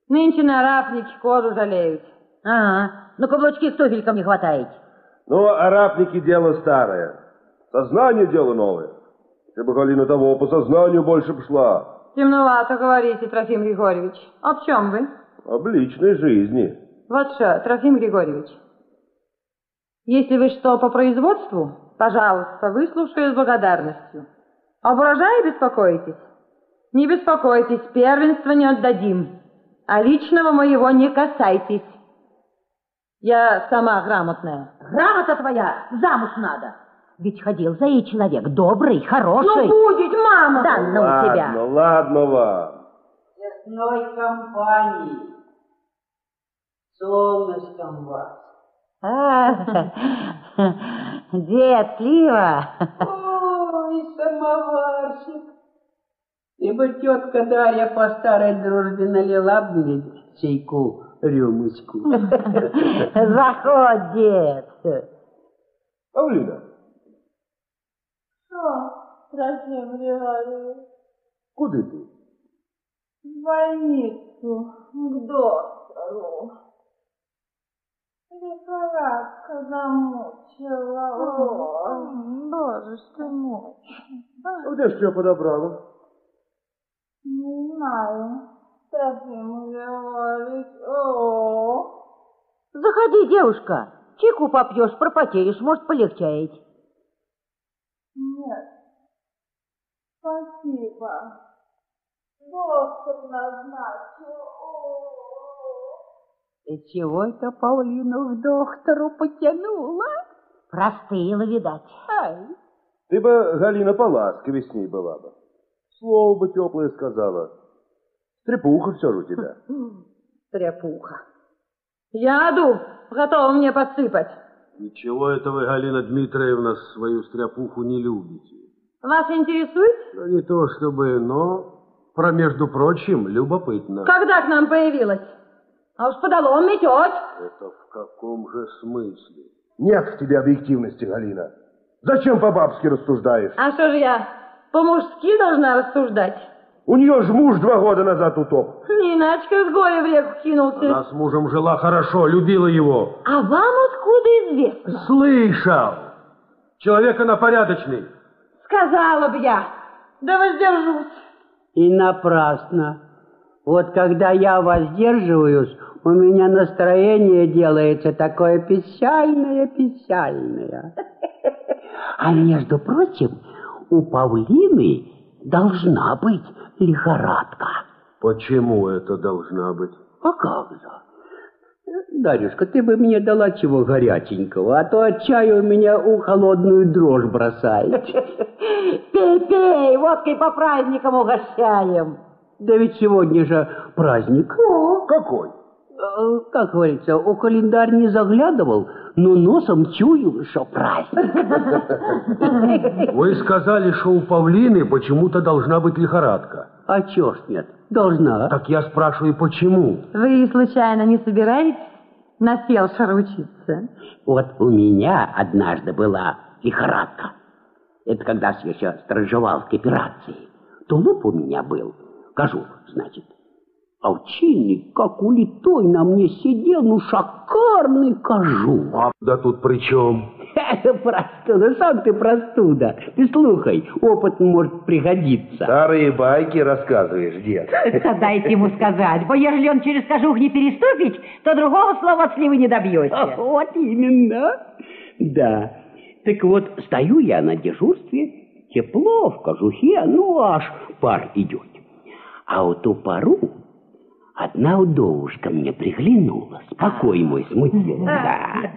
Нынче на рапнике кожу жалеют. Ага, ну каблучки к туфелькам не хватает. Ну, арабники дело старое. Сознание дело новое. Если бы Галина того по сознанию больше пошла. Темновато говорите, Трофим Григорьевич. Об чем вы? Об личной жизни. Вот что, Трофим Григорьевич. Если вы что по производству, пожалуйста, выслушаю с благодарностью. Об урожае беспокоитесь? Не беспокойтесь, первенство не отдадим. А личного моего не касайтесь. Я сама грамотная. Грамота твоя, замуж надо. Ведь ходил за ей человек добрый, хороший. Ну, будет, мама! Да ну тебя. Ладно, ладно вам. Честной компании. Солнышком вас. А, дед Слива. Ой, самоварчик. И бы тетка Дарья по старой дружбе налила бы мне чайку рюмочку. Заходь, дед. Павлина, Что, Трофим Григорьевич? куда ты? В больницу, к доктору. Лихорадка замучила. Ой, боже, что мой. А где ж тебя подобрала? Не знаю. Трофим Григорьевич. О, Заходи, девушка. Чайку попьешь, пропотеришь, может, полегчает. Нет. Спасибо. Доктор назначил. И чего это Павлину к доктору потянула? Простыла, видать. Ай, Ты бы, Галина, поласковее с ней была бы. Слово бы теплое сказала. Стрепуха все же у тебя. Тряпуха. Яду готова мне подсыпать. Ничего это вы, Галина Дмитриевна, свою стряпуху не любите. Вас интересует? Да не то чтобы, но, про между прочим, любопытно. Когда к нам появилась? А уж подолом метет. Это в каком же смысле? Нет в тебе объективности, Галина. Зачем по-бабски рассуждаешь? А что же я по-мужски должна рассуждать? У нее ж муж два года назад утоп. Не иначе, как с горя в реку кинулся. Она с мужем жила хорошо, любила его. А вам откуда известно? Слышал. Человек она порядочный. Сказала б я. Да воздержусь. и напрасно. Вот когда я воздерживаюсь, у меня настроение делается такое печальное-печальное. А между прочим, у Павлины должна быть лихорадка. Почему это должна быть? А как же? Дарюшка, ты бы мне дала чего горяченького, а то от чая у меня у холодную дрожь бросает. Пей, пей, водкой по праздникам угощаем. Да ведь сегодня же праздник. Какой? Э, Как говорится, у календарь не заглядывал, но носом чую, что праздник. Вы сказали, что у Павлины почему-то должна быть лихорадка. А ж нет? Должна. Так я спрашиваю, почему? Вы случайно не собираетесь на фельдшера учиться? Вот у меня однажды была лихорадка. Это когда с еще сторожевал к операции. Тулуп у меня был, кожух, значит. А учильник, как улитой, на мне сидел, ну, шикарный кожух. А да тут при чем? Простуда, сам ты простуда. Ты слухай, опыт может пригодиться. Старые байки рассказываешь, дед. Да дайте ему сказать, бо ежели он через кожух не переступить, то другого слова от сливы не добьете. Вот именно. Да. Так вот, стою я на дежурстве, тепло в кожухе, ну аж пар идет. А вот ту пару одна удовушка мне приглянула, спокой мой смутил, да.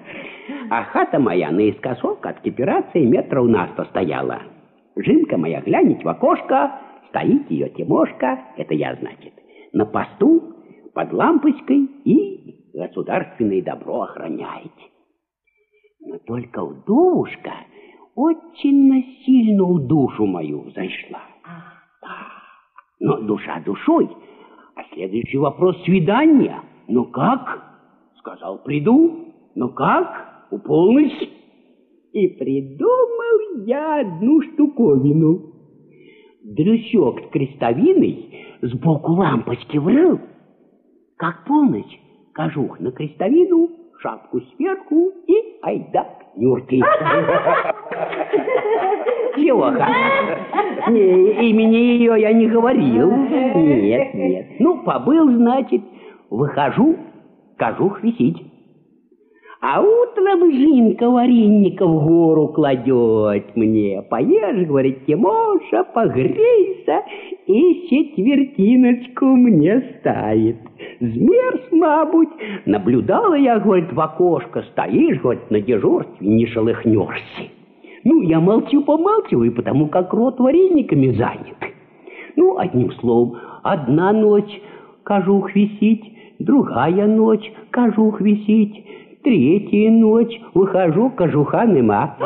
А хата моя наискосок от кипирации метров на сто стояла. Жинка моя глянет в окошко, стоит ее Тимошка, это я, значит, на посту, под лампочкой и государственное добро охраняет. Но только вдовушка очень насильно в душу мою зашла. Но душа душой, а следующий вопрос свидания. Ну как? Сказал, приду. Ну как? У полночь. И придумал я одну штуковину. Дрючок с крестовиной сбоку лампочки врыл. Как полночь, кожух на крестовину, шапку сверху и айда к Нюрке. Чего? Не, имени ее я не говорил. Нет, нет. Ну, побыл, значит, выхожу, кожух висит. А утром Жинка вареника в гору кладет мне. Поешь, говорит, Тимоша, погрейся, и четвертиночку мне ставит. Змерз, мабуть, наблюдала я, говорит, в окошко, стоишь, говорит, на дежурстве, не шелыхнешься. Ну, я молчу-помалчиваю, потому как рот варениками занят. Ну, одним словом, одна ночь кожух висит, другая ночь кожух висит, третья ночь выхожу, кожуха нема.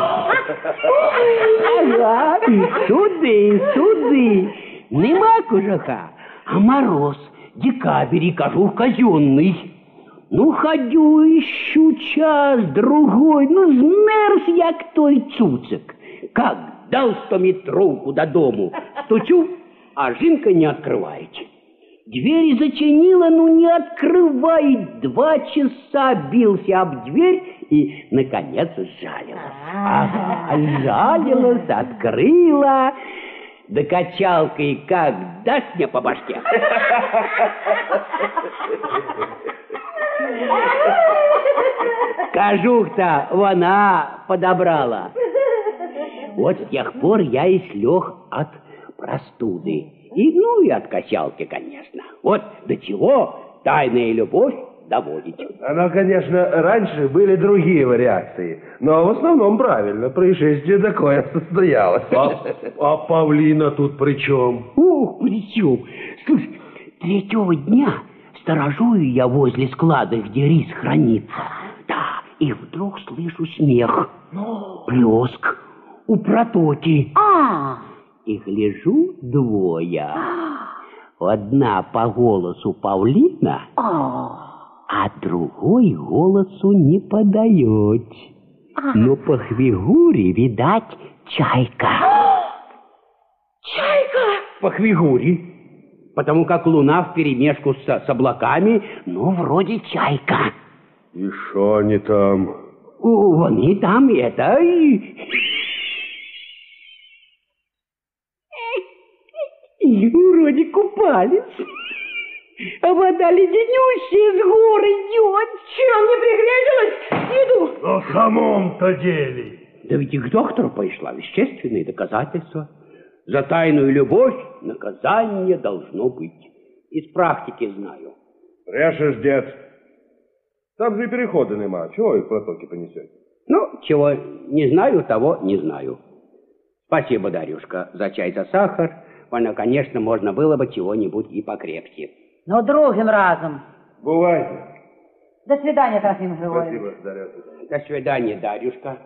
Ага, і суди, суди. Нема кожуха, а мороз, декабрь и кожух казенный. Ну, ходю, ищу час, другой, ну, змерз, як той цуцик. Как дал стометровку до дому, стучу, а жинка не открывает. Двери зачинила, ну не открывает. Два часа бился об дверь и, наконец, сжалилась. Ага, сжалилась, открыла, да качалкой как даст мне по башке. Кожух-то вона подобрала. Вот с тех пор я и слег от простуды. И, ну, и от качалки, конечно. Вот до чего тайная любовь доводит. Она, конечно, раньше были другие вариации, но в основном правильно. Происшествие такое состоялось. А, а Павлина тут при чем? Ух, при чем? Слушай, третьего дня сторожую я возле склада, где рис хранится. Да, и вдруг слышу смех, плеск у протоки. А, И гляжу двое. Одна по голосу Павлина, а другой голосу не подает. Но по фигуре, видать, чайка. чайка! По фигуре. Потому как луна вперемешку с, с облаками, ну, вроде чайка. И что они там? О, Они там это... и- И вроде купались. А вода леденющая с гор идет. Чем не пригрезилась? Иду. На самом-то деле. Да ведь и к доктору пошла вещественные доказательства. За тайную любовь наказание должно быть. Из практики знаю. Брешешь, дед. Там же и перехода нема. Чего их в протоки понесете? Ну, чего не знаю, того не знаю. Спасибо, Дарюшка, за чай, за сахар. Вона, конечно, можно было бы чего-нибудь и покрепче. Ну, другим разом. Бывайте. До свидания, Трофим Григорьевич. Спасибо, Дарья. До свидания, Дарюшка.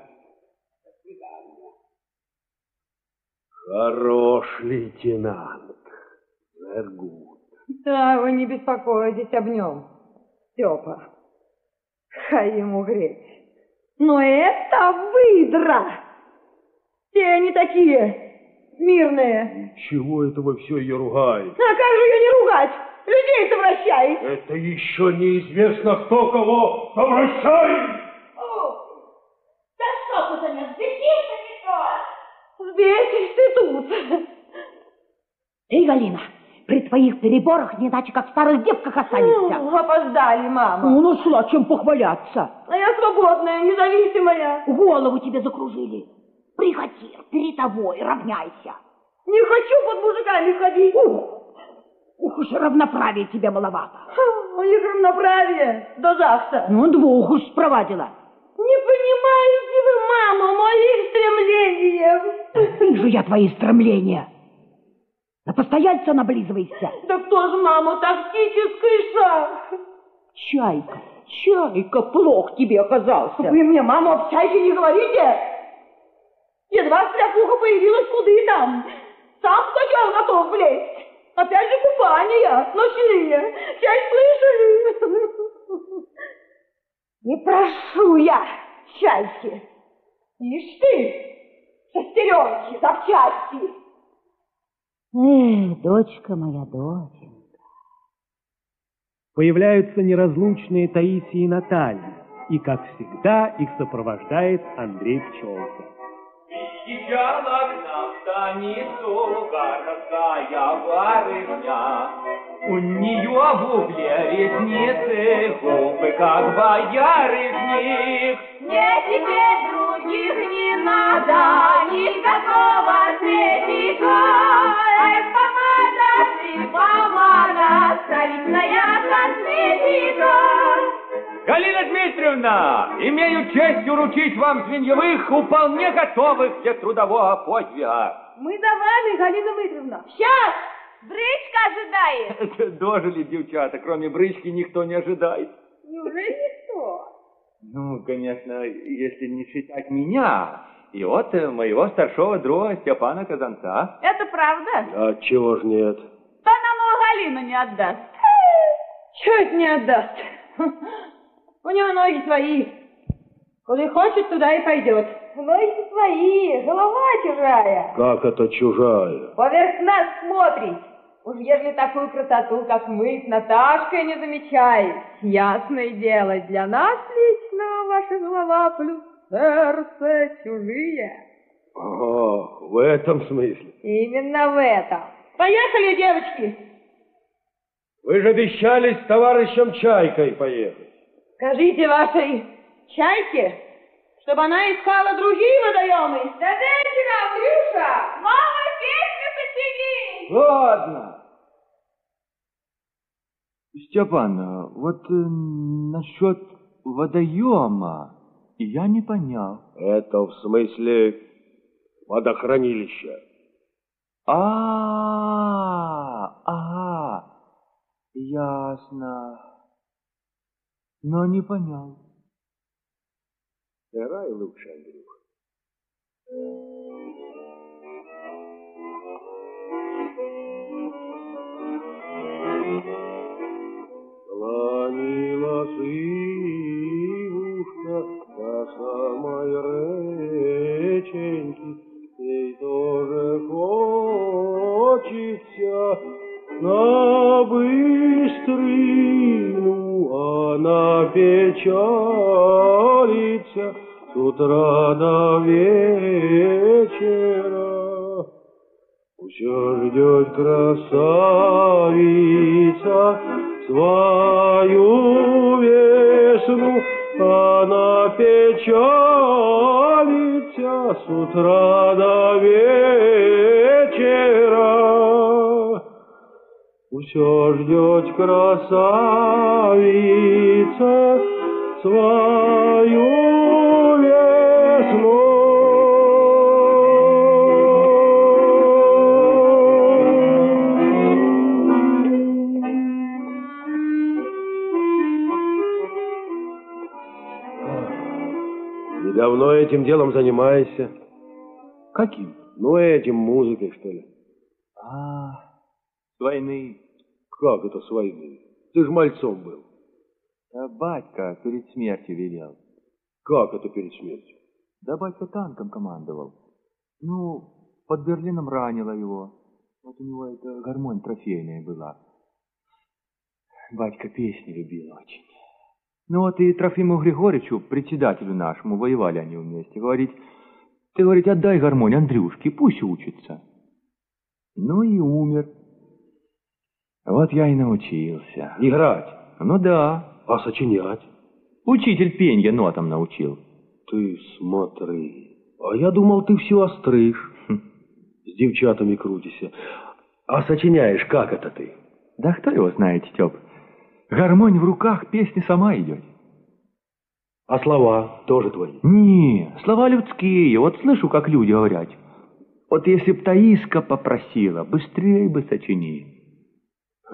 Хорош лейтенант. Зергут. Да, вы не беспокойтесь об нем, Степа. Хай ему греть. Но это выдра! Все они такие, мирные. Чего это вы все ее ругаете? А как же ее не ругать? Людей совращай! Это еще неизвестно, кто кого совращает. Да что ты за меня взбесился, Николай? Встретишь ты тут. Эй, Галина, при твоих переборах не иначе, как в старых девках останешься. Ну, опоздали, мама. Ну, нашла чем похваляться. А я свободная, независимая. Голову тебе закружили. Приходи, передовой, равняйся. Не хочу под мужиками ходить. Ух, ух уж равноправия тебе маловато. Ха, У них равноправие до ЗАГСа. Ну, двух уж спровадила. Не понимаете вы, мама, моих стремлений. Вижу я твои стремления. На постояльца наблизывайся. Да кто ж, мама, тактический шаг? Чайка, чайка, плох тебе оказался. Вы мне, мама, об чайке не говорите. Едва стряпуха появилась, куды там. Сам котел готов влезть. Опять же купания, ночные. Часть слышали? Не прошу я чайки. Ишь ты, шестеренки, запчасти. Эх, дочка моя, доченька. Появляются неразлучные Таисия и Наталья, и, как всегда, их сопровождает Андрей Пчелка. Езжала к нам станицу городская барышня. У нее в угле ресницы, губы как боярышник. Мне теперь других не надо, никакого цветика. Эх, помада ты, помада, столичная косметика. Галина Дмитриевна, имею честь уручить вам звеньевых, вполне готовых для трудового подвига. Мы за вами, Галина Дмитриевна. Сейчас! Бричка ожидает! Дожили девчата, кроме брычки никто не ожидает. Неужели никто? Ну, конечно, если не считать меня и вот э, моего старшего друга Степана Казанца. Это правда? А чего ж нет? Да нам его Галина не отдаст. Чуть не отдаст. У него ноги свои. Куда хочет, туда и пойдет. Ноги свои, голова чужая. Как это чужая? Поверх нас смотрит. Уж ежели такую красоту, как мы с Наташкой, не замечает. Ясное дело, для нас лично ваша голова плюс сердце чужие. Ох, в этом смысле. Именно в этом. Поехали, девочки. Вы же обещали с товарищем Чайкой поехать. Скажите вашей чайке, чтобы она искала другие водоемы. Да дайте нам, Брюша! Мама, песню сочини! Ладно. Степан, а вот э, насчет водоема я не понял. Это в смысле водохранилища. А, ага, ясно. Но не понял. Играй лучше, Андрюха. Клонилась Ивушка до самой реченьки, красавица свою весну. И давно этим делом занимаешься? Каким? Ну, этим, музыкой, что ли. А, с войны. Как это с войны? Ты ж мальцом был. Да батька перед смертью велел. Как это перед смертью? Да батька танком командовал. Ну, под Берлином ранило его. Вот у него эта гармонь трофейная была. Батька песни любил очень. Ну вот и Трофиму Григорьевичу, председателю нашему, воевали они вместе. Говорит, ты, говорит, отдай гармонь Андрюшке, пусть учится. Ну и умер. Вот я и научился. Играть? Ну да. А сочинять? Учитель пенья нотам научил. Ты смотри. А я думал, ты все остришь. Хм. С девчатами крутишься. А сочиняешь, как это ты? Да кто его знает, Степ? Гармонь в руках, песня сама идет. А слова тоже твои? Не, слова людские. Вот слышу, как люди говорят. Вот если б Таиска попросила, быстрее бы сочини.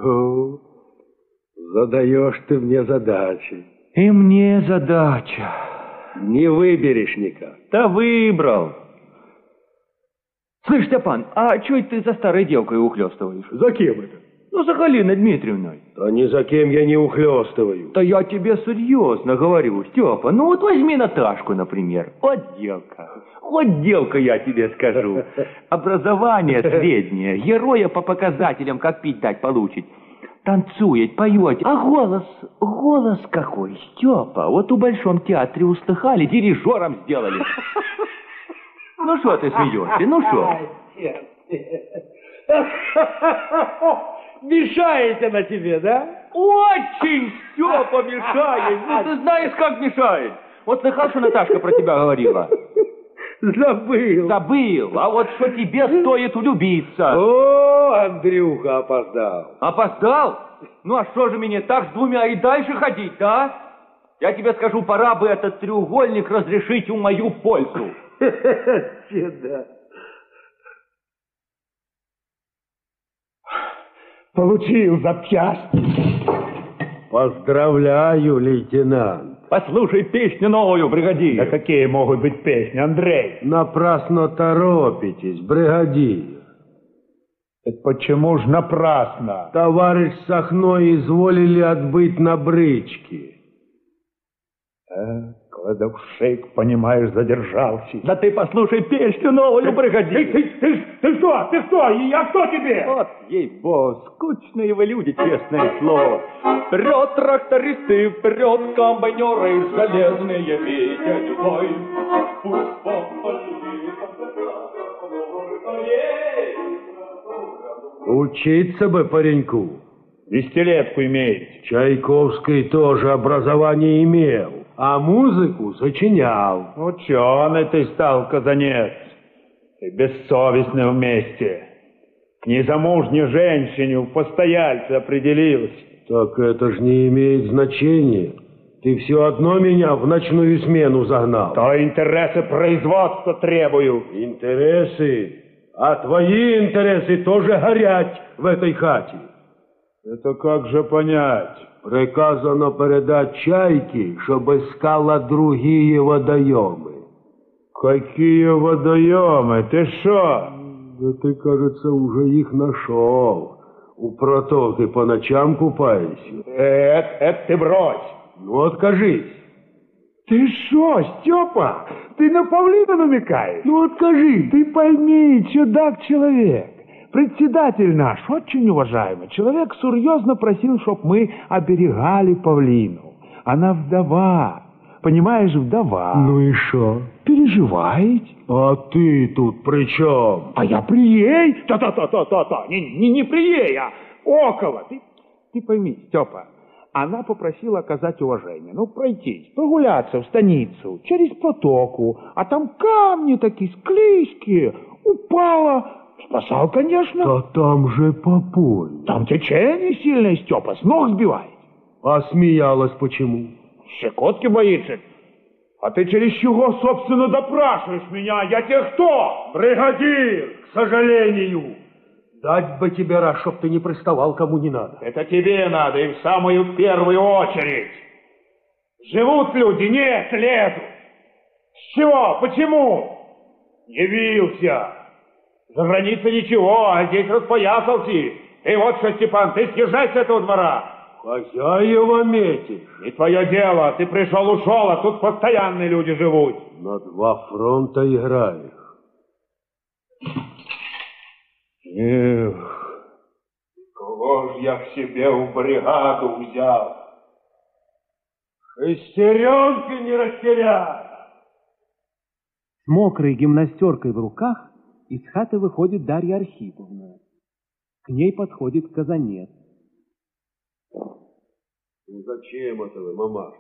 О, задаешь ты мне задачи. И мне задача. Не выберешь никак. Да выбрал. Слышь, Степан, а чё это ты за старой девкой ухлёстываешь? За кем это? Ну, за Галиной Дмитриевной. Да ни за кем я не ухлёстываю. Да я тебе серьезно говорю, Степа. Ну вот возьми Наташку, например. Вот девка. Вот девка, я тебе скажу. Образование среднее, героя по показателям, как пить дать получить. Танцует, поет. А голос, голос какой, Степа. Вот у Большом театре услыхали, дирижером сделали. Ну что ты смеешься, ну что? Мешает на тебе, да? Очень все помешает. Ну ты знаешь, как мешает. Вот слыхал, что Наташка про тебя говорила? Забыл. Забыл. А вот что тебе стоит влюбиться. О, Андрюха опоздал. Опоздал? Ну а что же мне так с двумя и дальше ходить, да? Я тебе скажу, пора бы этот треугольник разрешить в мою пользу. Сюда. Получил запчасть. Поздравляю, лейтенант. Послушай песню новую, бригадир. Да какие могут быть песни, Андрей? Напрасно торопитесь, бригадир. Это почему ж напрасно? Товарищ Сахно изволили отбыть на брычке. А, кладовщик, понимаешь, задержался. Да ты послушай песню новую, бригадир. Ты, ты, ты, ты что? Ты что? Я кто тебе? Вот, ей-бо, скучные вы люди, честное слово. Вперед, трактористы, вперед, комбайнеры, железные ветер бой. Пусть Учиться бы пареньку. Десятилетку имеет. Чайковский тоже образование имел, а музыку сочинял. Ученый ты стал, казанец. Ты бессовестный вместе. К незамужней женщине в постояльце определился. Так это ж не имеет значения. Ты все одно меня в ночную смену загнал. То интересы производства требую. Интересы? А твои интересы тоже горять в этой хате. Это как же понять? Приказано передать чайке, чтобы искала другие водоемы. Какие водоемы? Ты что? Да ты, кажется, уже их нашел. У протоки по ночам купаешься. Это, это ты брось. Ну, откажись. Ты что, Степа? Ты на павлина намекаешь? Ну, откажи. Ты пойми, чудак-человек. Председатель наш, очень уважаемый, человек серьезно просил, чтоб мы оберегали павлину. Она вдова, понимаешь, вдова. Ну и что? Переживает. А ты тут при чем? А я при ей? Та-та-та-та-та-та. Не, не, не при ей, а около. Ты, ты пойми, Степа, она попросила оказать уважение. Ну, пройтись, прогуляться в станицу, через протоку. А там камни такие склизкие. Упала. Спасал, конечно. Да там же по полю. Там течение сильное, Степа, с ног сбивает. А смеялась почему? Щекотки боится. А ты через чего, собственно, допрашиваешь меня? Я тебе кто? Бригадир, к сожалению. Дать бы тебе раз, чтоб ты не приставал, кому не надо. Это тебе надо, и в самую первую очередь. Живут люди, нет, лезут. С чего? Почему? Явился. За границей ничего, а здесь распоясался. И вот что, Степан, ты съезжай с этого двора. Хозяева метишь. Не твое дело, ты пришел, ушел, а тут постоянные люди живут. На два фронта играешь. Эх, кого ж я к себе в бригаду взял? Шестеренки не растеряй! С мокрой гимнастеркой в руках из хаты выходит Дарья Архиповна. К ней подходит казанец. Ну зачем это вы, мамаша?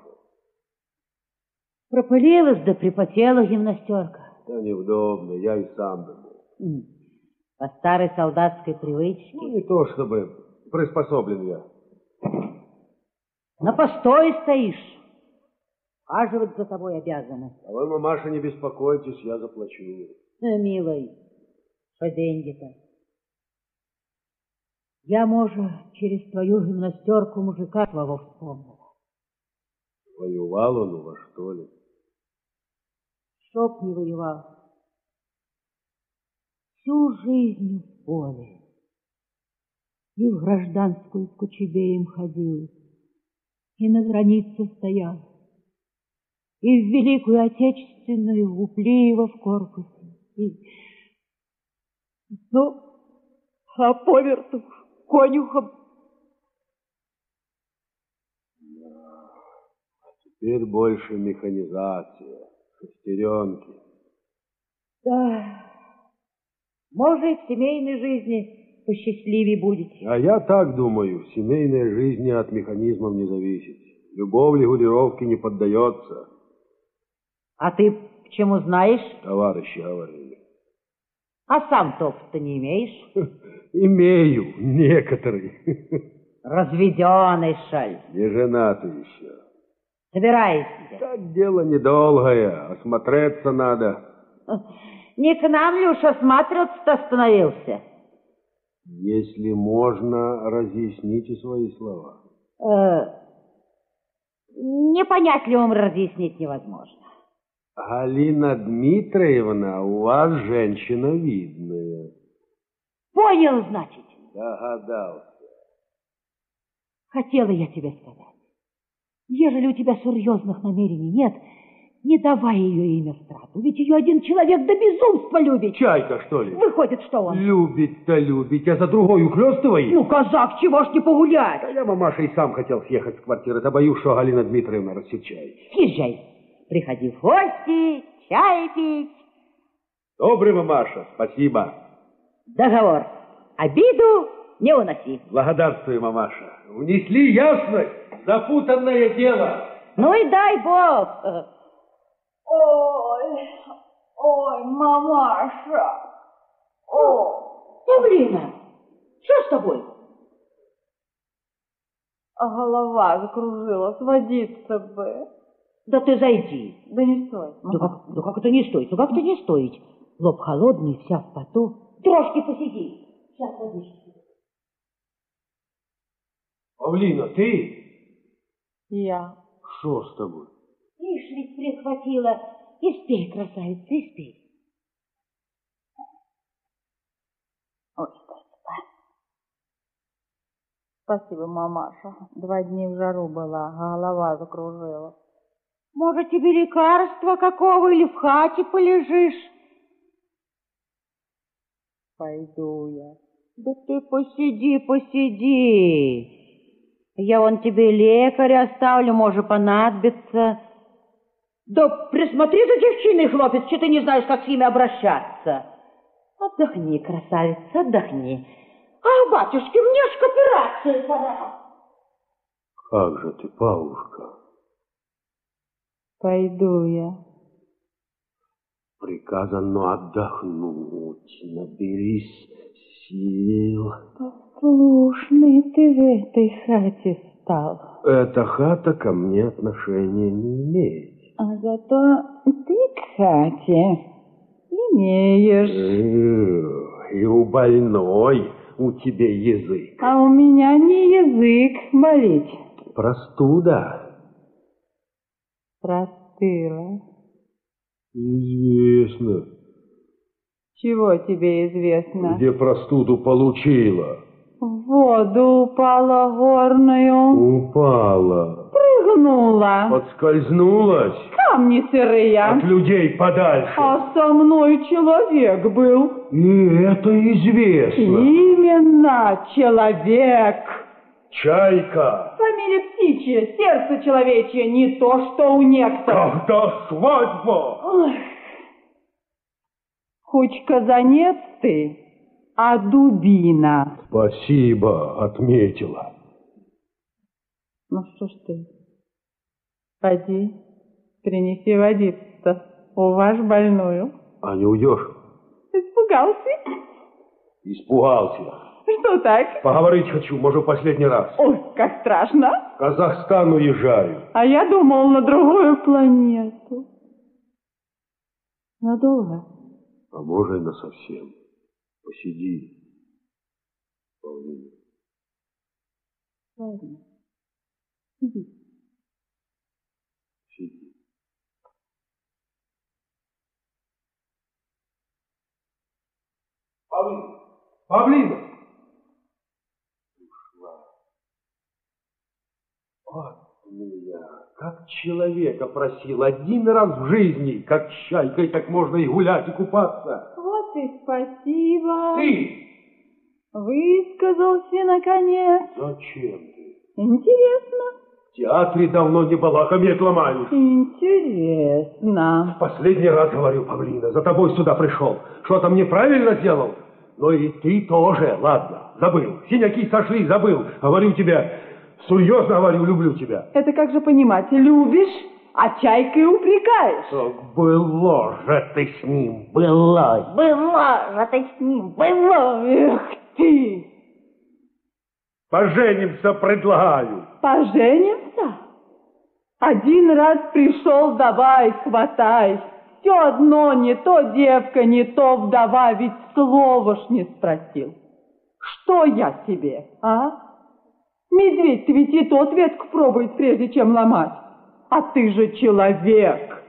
Пропылилась да припотела гимнастерка. Да неудобно, я и сам думал. По старой солдатской привычке. Ну, не то чтобы приспособлен я. На постое стоишь. Хаживать за тобой обязана. А вы, мамаша, не беспокойтесь, я заплачу. Ну, милый, что деньги-то? Я, может, через твою гимнастерку мужика твоего вспомнила. Воевал он у вас, что ли? Чтоб не воевал. Всю жизнь в поле. И в гражданскую с кучебеем ходил, и на границе стоял, и в Великую Отечественную у Плиева в корпусе, и... Ну, а поверту конюхом. Теперь больше механизация, шестеренки. Да, может, в семейной жизни посчастливее будет. А я так думаю, семейная жизнь от механизмов не зависит. Любовь регулировке не поддается. А ты почему знаешь? Товарищи говорили. А сам опыта не имеешь? Имею, некоторые. Разведенный шаль. Не женатый еще. Собирайся. Да дело недолгое, осмотреться надо. Не к нам ли уж осматриваться-то остановился? Если можно, разъясните свои слова. Э, непонятливым разъяснить невозможно. Галина Дмитриевна, у вас женщина видная. Понял, значит? Догадался. Хотела я тебе сказать. Ежели у тебя серьезных намерений нет, не давай ее имя в страту, ведь ее один человек до безумства любит. Чайка, что ли? Выходит, что он? Любит-то любит, а за другой ухлёстывает? Ну, казак, чего ж не погулять? Да я, мамаша, и сам хотел съехать с квартиры, да боюсь, что Галина Дмитриевна рассерчает. Езжай, приходи в гости, чай пить. Добрый, мамаша, спасибо. Договор. Обиду не уноси. Благодарствую, мамаша. Внесли ясность, запутанное дело. Ну и дай бог. Ой, ой, мамаша. О, Павлина, что с тобой? а голова закружилась, водиться бы. Да ты зайди. Да не стоит. Да как, да как это не стоит? Ну как это не стоит? Лоб холодный, вся в поту. Трошки посиди. Сейчас водички. Павлина, ты? Я. Что с тобой? Ишь ведь прихватила. И спей, красавица, и спей. Ой, спасибо. Спасибо, мамаша. Два дня в жару была, голова закружилась. Может, тебе лекарства какого или в хате полежишь? Пойду я. Да ты посиди, посиди. Я вон тебе лекаря оставлю, может, понадобится. Да присмотри за девчиной, хлопец, что ты не знаешь, как с ними обращаться. Отдохни, красавица, отдохни. А, батюшки, мне ж к операции пора. Как же ты, Павлушка? Пойду я. Приказано отдохнуть, наберись сил. Послушный ты в этой хате стал. Эта хата ко мне отношения не имеет. А зато ты к хате имеешь. И у больной у тебя язык. А у меня не язык болит. Простуда. Простыла. Известно. Чего тебе известно? Где простуду получила? В воду упала горную. Упала. Прыгнула. Подскользнулась. Камни сырые. От людей подальше. А со мной человек был. И это известно. Именно человек. Чайка. Фамилия птичья, сердце человечье, не то, что у некоторых. Когда свадьба? Ой. Хоть казанец ты, а дубина. Спасибо, отметила. Ну что ж ты, поди, принеси водиться, уваж больную. А не уйдешь? Испугался? Испугался. Что так? Поговорить хочу, может, в последний раз. Ой, как страшно. В Казахстан уезжаю. А я думал на другую планету. Надолго? А может, и насовсем. Посиди. Павлина. Ладно. Иди. Сиди. Павлина! Павлина! Вот меня, как человека просил один раз в жизни, как чайкой, так можно и гулять, и купаться. Вот и спасибо. Ты! Высказался, наконец. Зачем ты? Интересно. В театре давно не была, комет ломаюсь. Интересно. Последний раз говорю, Павлина, за тобой сюда пришел. Что-то мне правильно сделал? Но и ты тоже, ладно, забыл. Синяки сошли, забыл. Говорю тебе, серьезно говорю, люблю тебя. Это как же понимать, любишь, а чайкой упрекаешь? Так было же ты с ним, было. Была же ты с ним, была. Эх ты! Поженимся, предлагаю. Поженимся? Один раз пришел, давай, хватай. Все одно, не то девка, не то вдова, ведь слово ж не спросил. Что я тебе, а? Медведь-то ведь и тот ветку пробует, прежде чем ломать. А ты же человек.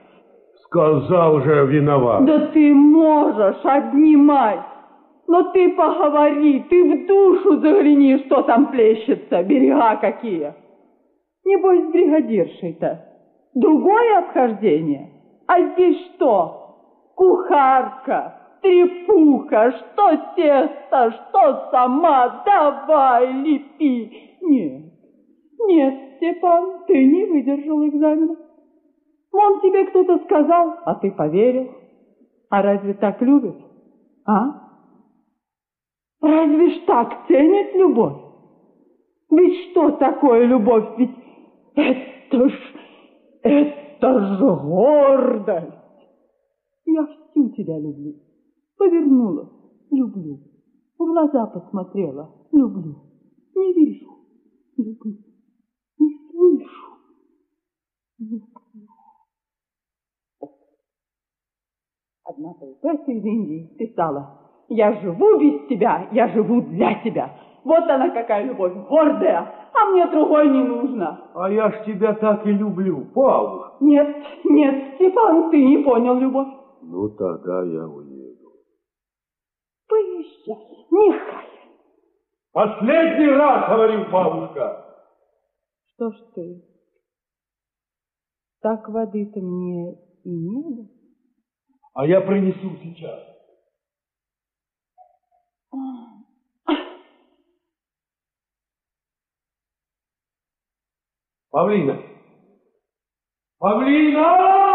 Сказал же, виноват. Да ты можешь обнимать. Но ты поговори, ты в душу загляни, что там плещется, берега какие. Небось, бригадиршей-то. Другое обхождение. А здесь что? Кухарка, трепуха, что тесто, что сама, давай, лепи. Нет, нет, Степан, ты не выдержал экзамена. Вон тебе кто-то сказал, а ты поверил. А разве так любят? А? Разве ж так ценят любовь? Ведь что такое любовь? Ведь это ж, это ж гордость. Я всю тебя люблю. Повернулась, люблю. В глаза посмотрела, люблю. Не вижу, люблю. Не слышу. Одна поэтесса из Индии писала, «Я живу без тебя, я живу для тебя». Вот она какая любовь, гордая, а мне другой не нужно. А я ж тебя так и люблю, Павлуш. Нет, нет, Степан, ты не понял любовь. Ну, тогда я уеду. Поезжай, нехай. Последний раз говорю, Павлушка. Что ж ты, так воды-то мне и не было. А я принесу сейчас. Павлина! Павлина!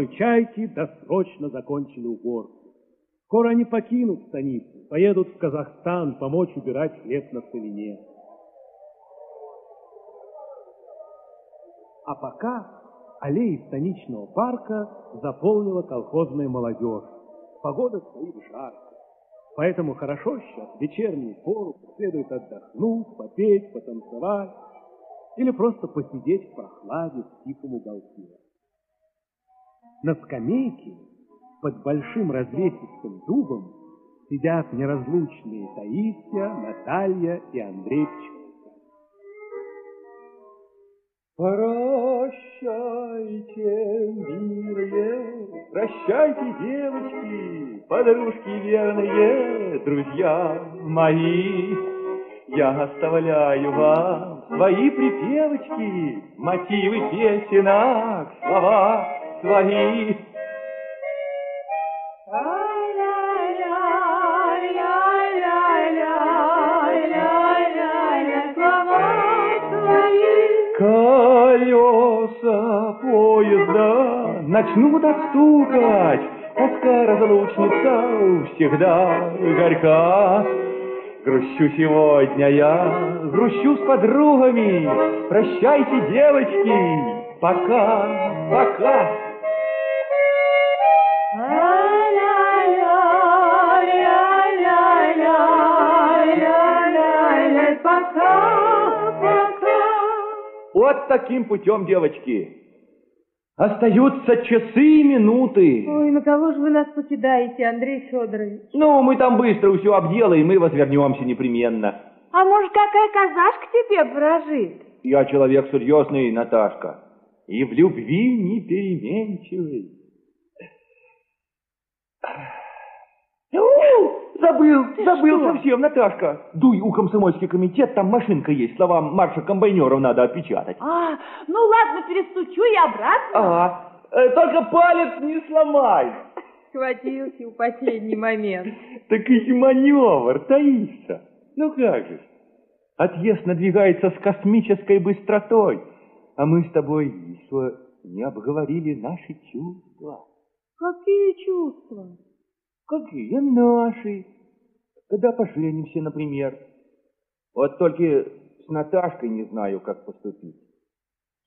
Комбайнеры чайки досрочно закончили уборку. Скоро они покинут станицу, поедут в Казахстан помочь убирать хлеб на целине. А пока аллеи станичного парка заполнила колхозная молодежь. Погода стоит жарко. Поэтому хорошо сейчас в вечернюю пору следует отдохнуть, попеть, потанцевать или просто посидеть в прохладе в тихом уголке. На скамейке под большим развесистым дубом сидят неразлучные Таисия, Наталья и Андрей Пчелка. Прощайте, милые, прощайте, девочки, подружки верные, друзья мои. Я оставляю вам свои припевочки, мотивы песенок, слова свои. Колеса поезда начнут отстукать, Тоска разлучница всегда горька. Грущу сегодня я, грущу с подругами. Прощайте, девочки, пока, пока. Вот таким путем, девочки. Остаются часы и минуты. Ой, на кого же вы нас покидаете, Андрей Федорович? Ну, мы там быстро все обделаем и возвернемся непременно. А может, какая казашка тебе брожит? Я человек серьезный, Наташка, и в любви не переменчивый. Забыл, забыл что? совсем, Наташка. Дуй у комсомольский комитет, там машинка есть, слова марша комбайнеров надо отпечатать. А, ну ладно, перестучу и обратно. А, э, только палец не сломай. Схватился в последний момент. Так и маневр, Таиса. Ну как же. Отъезд надвигается с космической быстротой, а мы с тобой еще не обговорили наши чувства. Какие чувства? Какие наши? Когда поженимся, например. Вот только с Наташкой не знаю, как поступить.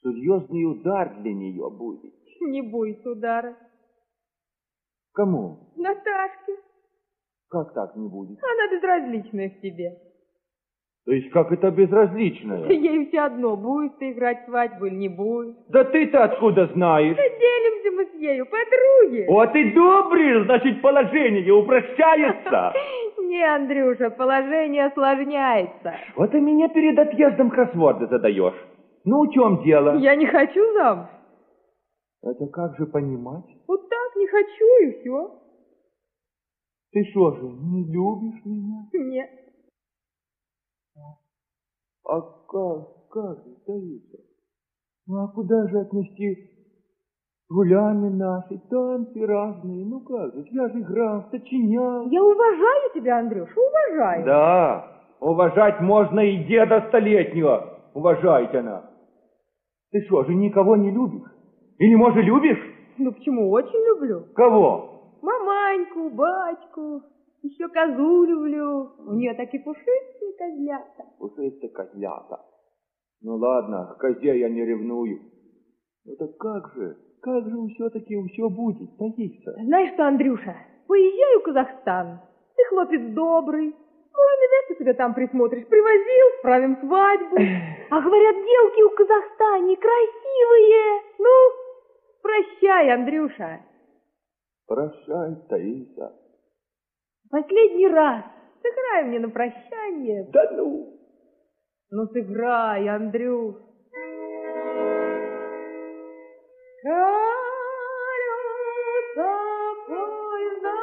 Серьезный удар для нее будет. Не бойся удара. Кому? Наташке. Как так не будет? Она безразличная к тебе. То есть как это безразличное? Ей все одно, будешь ты играть свадьбу или не будешь. Да ты-то откуда знаешь? Да делимся мы с ею, подруги. О, ты добрый, значит, положение упрощается. Не, Андрюша, положение осложняется. Вот ты меня перед отъездом кроссворды задаешь. Ну, в чем дело? Я не хочу замуж. Это как же понимать? Вот так не хочу и все. Ты что же, не любишь меня? Нет. А как, как же, Таиса? Ну, а куда же отнести гулями наши, танцы разные? Ну как же, я же играл, сочинял. Я уважаю тебя, Андрюша, уважаю. Да, уважать можно и деда столетнего. Уважает она. Ты что же, никого не любишь? Или, может, любишь? Ну почему, очень люблю. Кого? Маманьку, батьку, еще козу люблю. У нее такие пушистые козлята. Пушистые козлята. Ну ладно, к козе я не ревную. Ну так как же, как же все-таки все будет, Таиса? Знаешь что, Андрюша, поезжай в Казахстан. Ты хлопец добрый. Может, невесту себе там присмотришь. Привозил, справим свадьбу. А говорят, девки у Казахстане красивые. Ну, прощай, Андрюша. Прощай, Таиса. Последний раз. Сыграй мне на прощание. Да ну. Ну, сыграй, Андрюш. Колеса поезда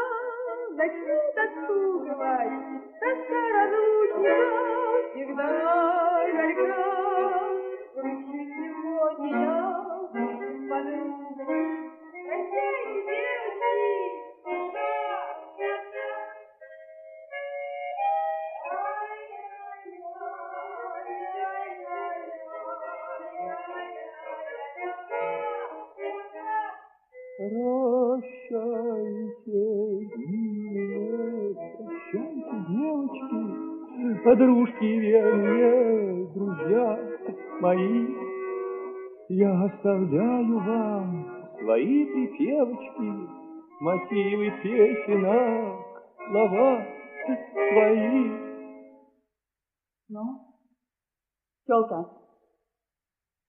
начнут отстукивать. Тоска разлучника всегда горька. Грущу сегодня я, подруга. Прощайте, девочки, Прощайте, милые, прощайте, девочки, подружки верные, друзья мои. Я оставляю вам свои припевочки, мотивы песенок, слова свои. Ну, Челка,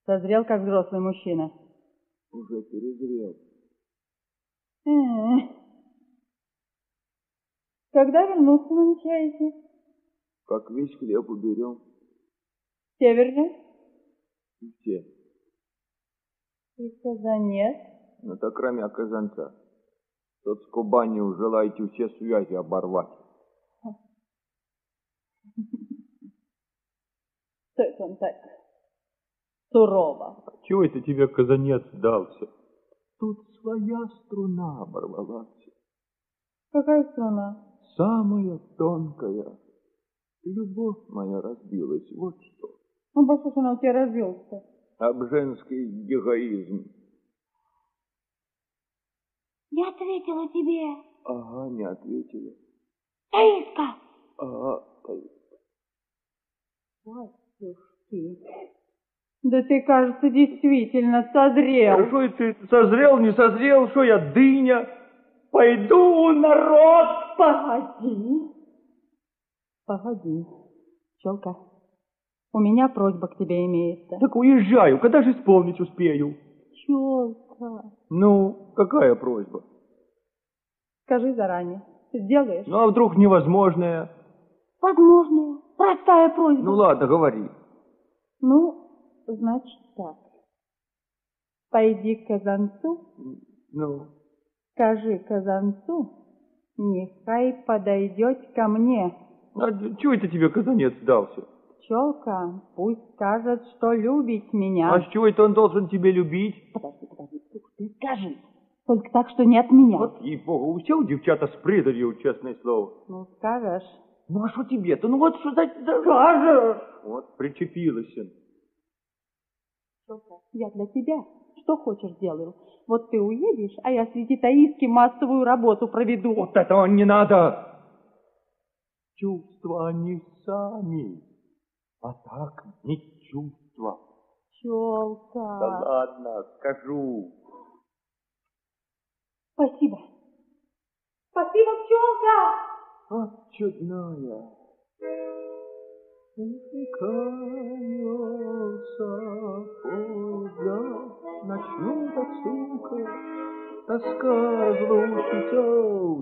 созрел как взрослый мужчина. Уже перезрел. Когда вернуться намечаете? Как весь хлеб уберем, Северный? все. И нет. Ну так кроме казанца. Тот с Кубанью желаете все связи оборвать. Что это он так сурово? Чего это тебе казанец дался? Тут своя струна оборвалась. Какая страна? Самая тонкая. Любовь моя разбилась, вот что. Ну, по что ж она у тебя разбился? Об женский эгоизм. Не ответила тебе. Ага, не ответила. Таиска! Ага, Таиска. Батюшки. Да ты, кажется, действительно созрел. Хорошо, и ты созрел, не созрел, что я дыня? Пойду, народ! Погоди. Погоди. Челка, у меня просьба к тебе имеется. Так уезжаю, когда же исполнить успею? Челка. Ну, какая просьба? Скажи заранее. Сделаешь? Ну, а вдруг невозможная? Возможная, простая просьба. Ну, ладно, говори. Ну, значит так. Пойди к казанцу, Ну, скажи казанцу, нехай подойдет ко мне. а чего это тебе казанец дался? Челка, пусть скажет, что любит меня. А с чего это он должен тебя любить? Подожди, подожди, ты скажи. Только так, что не от меня. Вот, ей-богу, все у девчата с придурью, честное слово. Ну, скажешь. Ну, а что тебе-то? Ну, вот что за- Скажешь. Вот, причепилась он. Челка, я для тебя что хочешь делаю. Вот ты уедешь, а я среди Таиски массовую работу проведу. Вот этого не надо! Чувства они сами, а так не чувства. Челка. Да ладно, скажу. Спасибо. Спасибо, пчелка! А чудная. Усмехаются поезда, начнут отсылка, тоска разлучится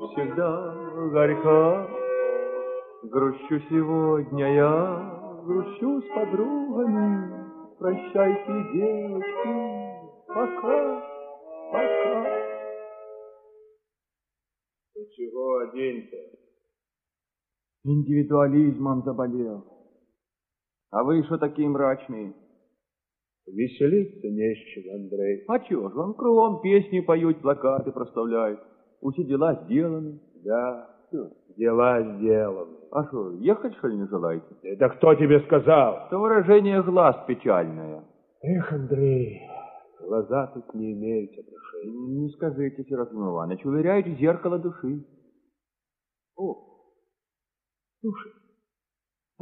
всегда горька. Грущу сегодня я, грущу с подругами, прощайте, девочки, пока, пока. Ты чего один-то? Индивидуализмом заболел. А вы что такие мрачные? Веселиться не с чем, Андрей. А чё ж, он кругом песни поют, плакаты проставляют. Усе дела сделаны. Да, дела сделаны. А что, ехать что ли не желаете? Да кто тебе сказал? Это выражение глаз печальное. Эх, Андрей, глаза тут не имеют отношения. Не скажите, Серафим Иванович, уверяют зеркало души. О, слушай,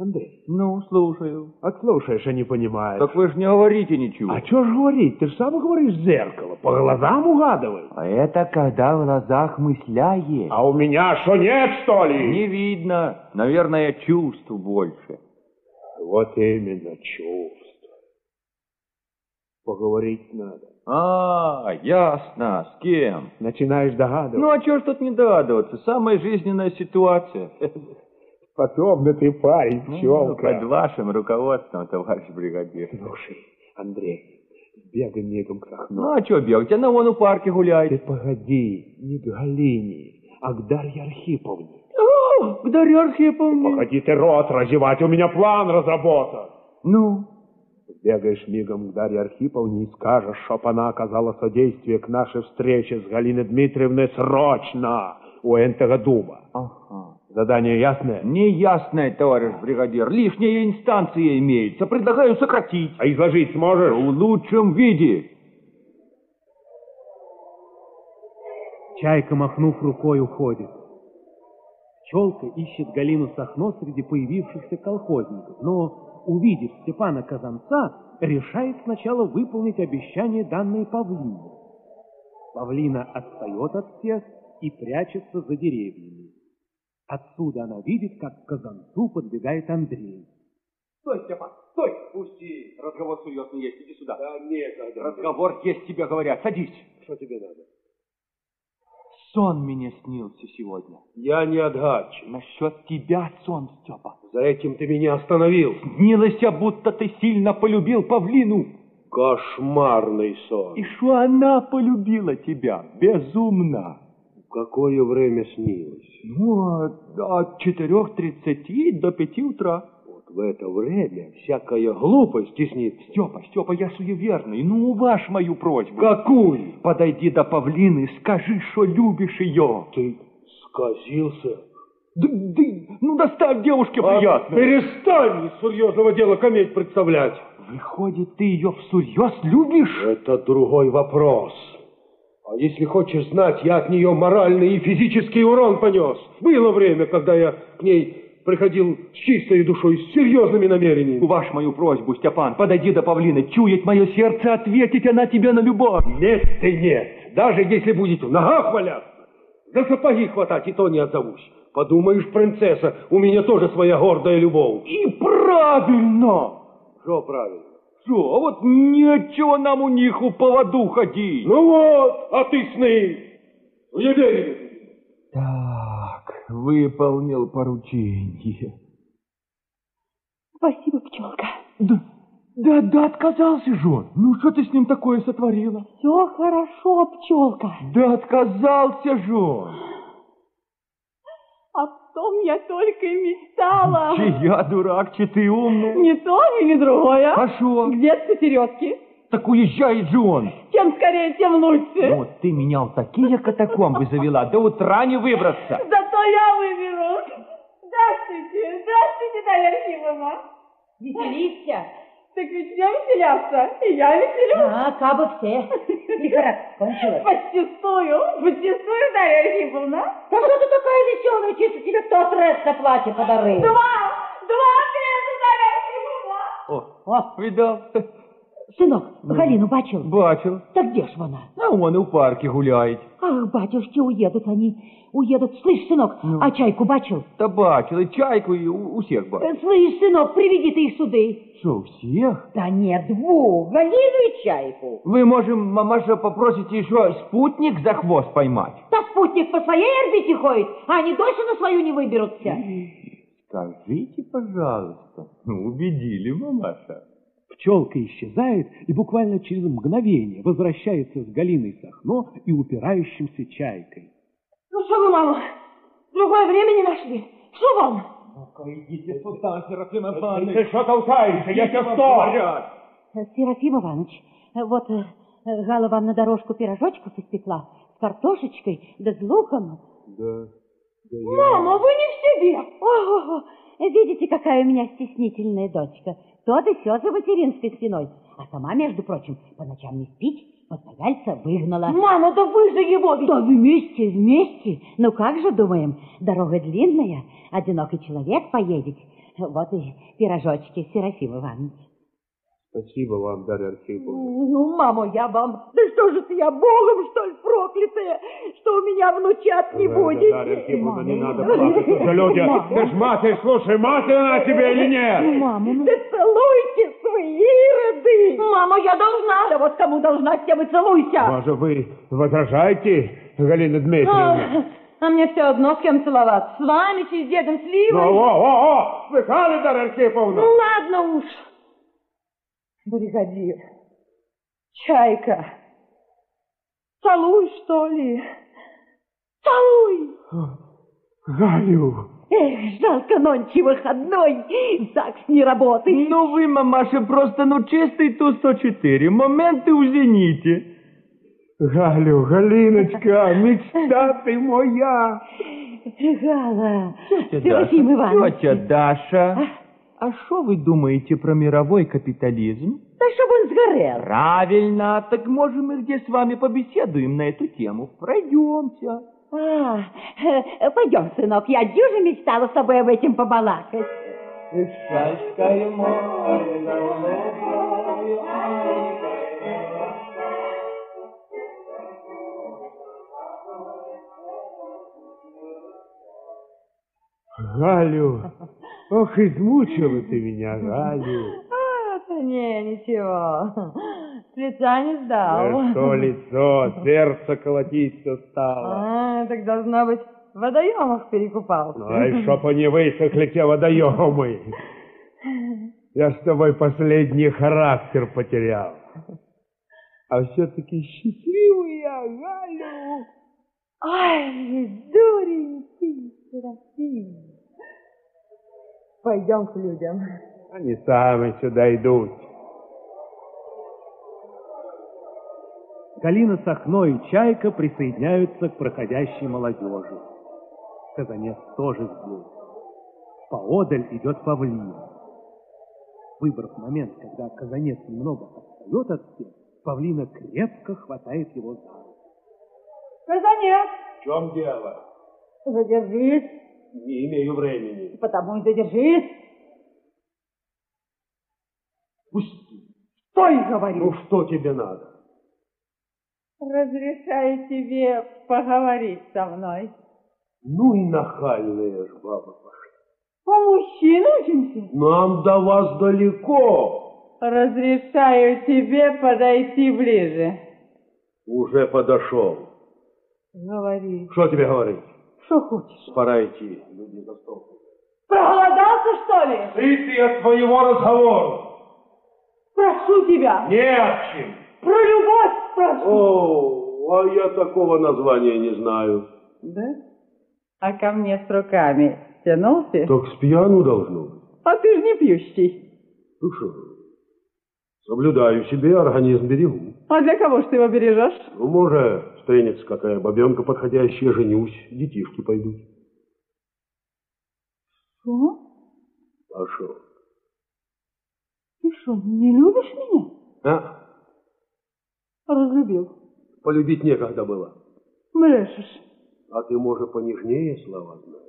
Андрей, Ну, слушаю. отслушаешь, а не понимаешь. Так вы же не говорите ничего. А чё ж говорить? Ты ж сам говоришь зеркало, по глазам угадывай. А это когда в глазах мысля есть. А у меня что, нет, что ли? Не видно. Наверное, чувств больше. Вот именно чувство. Поговорить надо. А, ясно. С кем? Начинаешь догадываться. Ну, а чё ж тут не догадываться? Самая жизненная ситуация. Потомный ты парень, Ну, пчелка. Под вашим руководством, товарищ бригадир. Слушай, Андрей, бегай мигом к окну. Ну, а чё бегать? Она вон у парке Ты гуляет. погоди, не к Галине, а к Дарье Архиповне. О, к Дарье Архиповне. Погоди ты рот разевать, у меня план разработан. Ну? Бегаешь мигом к Дарье Архиповне и скажешь, чтоб она оказала содействие к нашей встрече с Галиной Дмитриевной срочно у энтого дуба. Ага. Задание ясное? Неясное, товарищ бригадир. Лишняя инстанция имеется. Предлагаю сократить. А изложить сможешь? В лучшем виде. Чайка, махнув рукой, уходит. Пчелка ищет Галину Сахно среди появившихся колхозников, но, увидев Степана Казанца, решает сначала выполнить обещание, данное Павлине. Павлина отстает от всех и прячется за деревьями. Отсюда она видит, как к Казанцу подбегает Андрей. Стой, Степан, стой! Пусти, разговор серьезный есть, иди сюда. Да некогда. Разговор есть, тебе говорят, садись. Что тебе надо? Сон мне снился сегодня. Я не отгадчик. Насчет тебя сон, Степа. За этим ты меня остановил. Снилось, будто ты сильно полюбил Павлину. Кошмарный сон. И что она полюбила тебя, безумно. Какое время снилось? Ну, от- от четырех тридцати до пяти утра. Вот в это время всякая глупость снится. Степа, Степа, я суеверный, ну уважь мою просьбу. Какую? Подойди до Павлины, скажи, что любишь ее. Ты сказился? Да, да, ну доставь девушке А приятно. перестань из серьезного дела кометь представлять. Выходит, ты ее всерьез любишь? Это другой вопрос. А если хочешь знать, я от нее моральный и физический урон понес. Было время, когда я к ней приходил с чистой душой, с серьезными намерениями. Ваш мою просьбу, Степан, подойди до Павлины, чует мое сердце, ответить она тебе на любовь. Нет ты нет, даже если будет в ногах валяться, за сапоги хватать и то не отзовусь. Подумаешь, принцесса, у меня тоже своя гордая любовь. И правильно! Что правильно? Что, а вот нечего нам у них у поводу ходить. Ну вот, а ты сны. Я верю. Так, выполнил поручение. Спасибо, пчелка. Да, да, да, отказался же он. Ну, что ты с ним такое сотворила? Все хорошо, пчелка. Да отказался же он. Том я только и мечтала. Че я дурак, че ты умный. Не то и не другое. А шо? Где-то середки. Так уезжает же он. Чем скорее, тем лучше. Вот ты меня в такие катакомбы завела, до утра не выбраться. Зато я выберу. Здравствуйте, здравствуйте, Дарья Архиповна. Веселишься? Так ведь все веселятся, и я веселюсь. А, кабы все. Лихорадка кончилась. Почтестую, почтестую, Дарья Архиповна. Да что ты такая веселая, чисто тебе кто отрез на платье подарил? Два, два отреса, Дарья Архиповна. О, о, видал? Синок, Галину бачил? Бачил. Так где ж вона? А он и в парке гуляет. Ах, батюшки, уедут они. Уедут. Слышь, сынок, Ну. а чайку бачил? Да бачил, и чайку, и у, у всех бачил. Э, Слышь, сынок, приведи ты их суды. Что, всех? Да нет, двух, Галину и Чайку. Вы, можем, мамаша, попросите еще спутник за хвост поймать. Да спутник по своей орбите ходит, а они дольше на свою не выберутся. Скажите, пожалуйста. Ну, убедили, мамаша. Пчелка исчезает и буквально через мгновение возвращается с Галиной Сахно и упирающимся чайкой. Ну что вы, мама, другое время не нашли? Что вам? Ну-ка, идите сюда, Серафим Ты что толкаешься? Я тебе что? Э, Серафим Иванович, э, вот э, Гала вам на дорожку пирожочков испекла с картошечкой да с луком. Да, Мама, вы не в себе. Ого, видите, какая у меня стеснительная дочка. То да сё за материнской стеной. А сама, между прочим, по ночам не спит, постояльца выгнала. Мама, да вы же его ведь... Да вместе, вместе. Ну как же, думаем, дорога длинная, одинокий человек поедет. Вот и пирожочки, Серафим Иванович. Спасибо вам, Дарья Архиповна. Ну, мама, я вам... Да что же ты, я богом, что ли, проклятая, что у меня внучат не будет? Дарья Архиповна, не надо плакать. Это люди. Ты ж матерь, слушай, матерь она тебе или нет? Мама, ну... Да целуйте свои ироды! Мама, я должна! Да вот кому должна, тем и целуйся! Может, вы возражаете, Галина Дмитриевна? А, мне все одно с кем целоваться. С вами, с дедом Ну, Сливой. о, о, о, слыхали, Дарья Архиповна? Ну, ладно уж. Бригадир, чайка, целуй, что ли? Целуй! Галю. Эх, жалко нонче выходной, ЗАГС не работает. Ну вы, мамаша, просто ну чистый Ту-104. Моменты у «Зените». Галю, Галиночка, мечта ты моя. Гала, Тетя Даша, Иванович. Тетя Даша, а что вы думаете про мировой капитализм? Да чтоб он сгорел. Правильно, так можем мы где с вами побеседуем на эту тему. Пройдемся. А, э, пойдем, сынок, я дюже мечтала с тобой об этом побалакать. Галю, ох, измучила ты меня, Галю. А, не, ничего. С лица не сдал. Да что лицо, сердце колотиться стало. А, так должно быть, в водоемах перекупался. Ну, и чтоб они высохли, те водоемы. Я с тобой последний характер потерял. А все-таки счастливый я, Галю. Ай, дурень ты, Серафим. Пойдем к людям. Они сами сюда идут. Галина Сахно и Чайка присоединяются к проходящей молодежи. Казанец тоже здесь. Поодаль идет павлин. Выбрав момент, когда Казанец немного отстает от всех, павлина крепко хватает его за руку. Казанец, В чем дело? задержись, Не имею времени. потому и задержись. Пусти. Стой, говорю. Ну что тебе надо? Разрешаю тебе поговорить со мной. Ну и нахальная ж баба пошла. У мужчин учимся. Нам до вас далеко. Разрешаю тебе подойти ближе. Уже подошел. Говори. Что тебе говорить? Что хочешь? Пора идти. Люди за стол. Проголодался, что ли? Сытый от твоего разговора. Прошу тебя. Не о чем. Про любовь прошу. О, а я такого названия не знаю. Да? А ко мне с руками тянулся? Так с пьяну должно быть. А ты ж не пьющий. Ну что, соблюдаю себе, организм берегу. А для кого ж ты его бережешь? Ну, может, встретится какая бабенка подходящая, женюсь, детишки пойдут. Что? Что? Ты что, не любишь меня? А? Разлюбил. Полюбить некогда было. Брешешь. А ты, может, понежнее слова знаешь?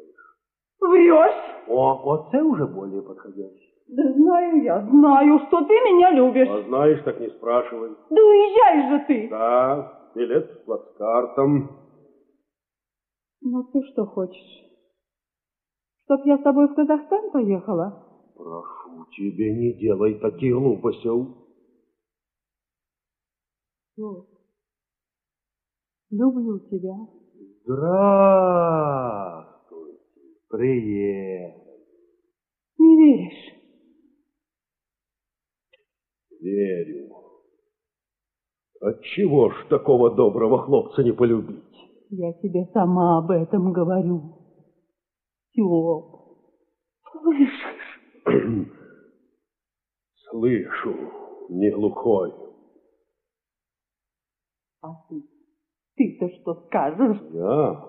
Врешь? О, вот это уже более подходящее. Да знаю я, знаю, что ты меня любишь. А знаешь, так не спрашивай. Да уезжай же ты. Да, билет с плацкартом. Ну ты что хочешь? Чтоб я с тобой в Казахстан поехала? Прошу тебе, не делай таких глупостей. Что? Люблю тебя. Здравствуйте, приехали. Не веришь? Верю. Отчего ж такого доброго хлопца не полюбить? Я тебе сама об этом говорю. Степ, слышишь? Слышу, не глухой. А ты? Ты-то что скажешь? Я?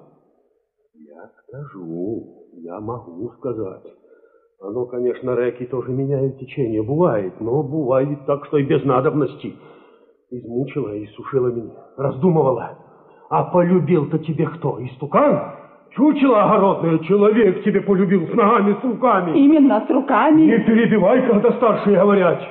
Я скажу, я могу сказать. Оно, конечно, реки тоже меняют течение, бывает, но бывает так, что и без надобности. Измучила и сушила меня, раздумывала. А полюбил-то тебе кто, истукан? Чучело огородное, человек тебе полюбил с ногами, с руками. Именно с руками? Не перебивай, когда старшие говорят.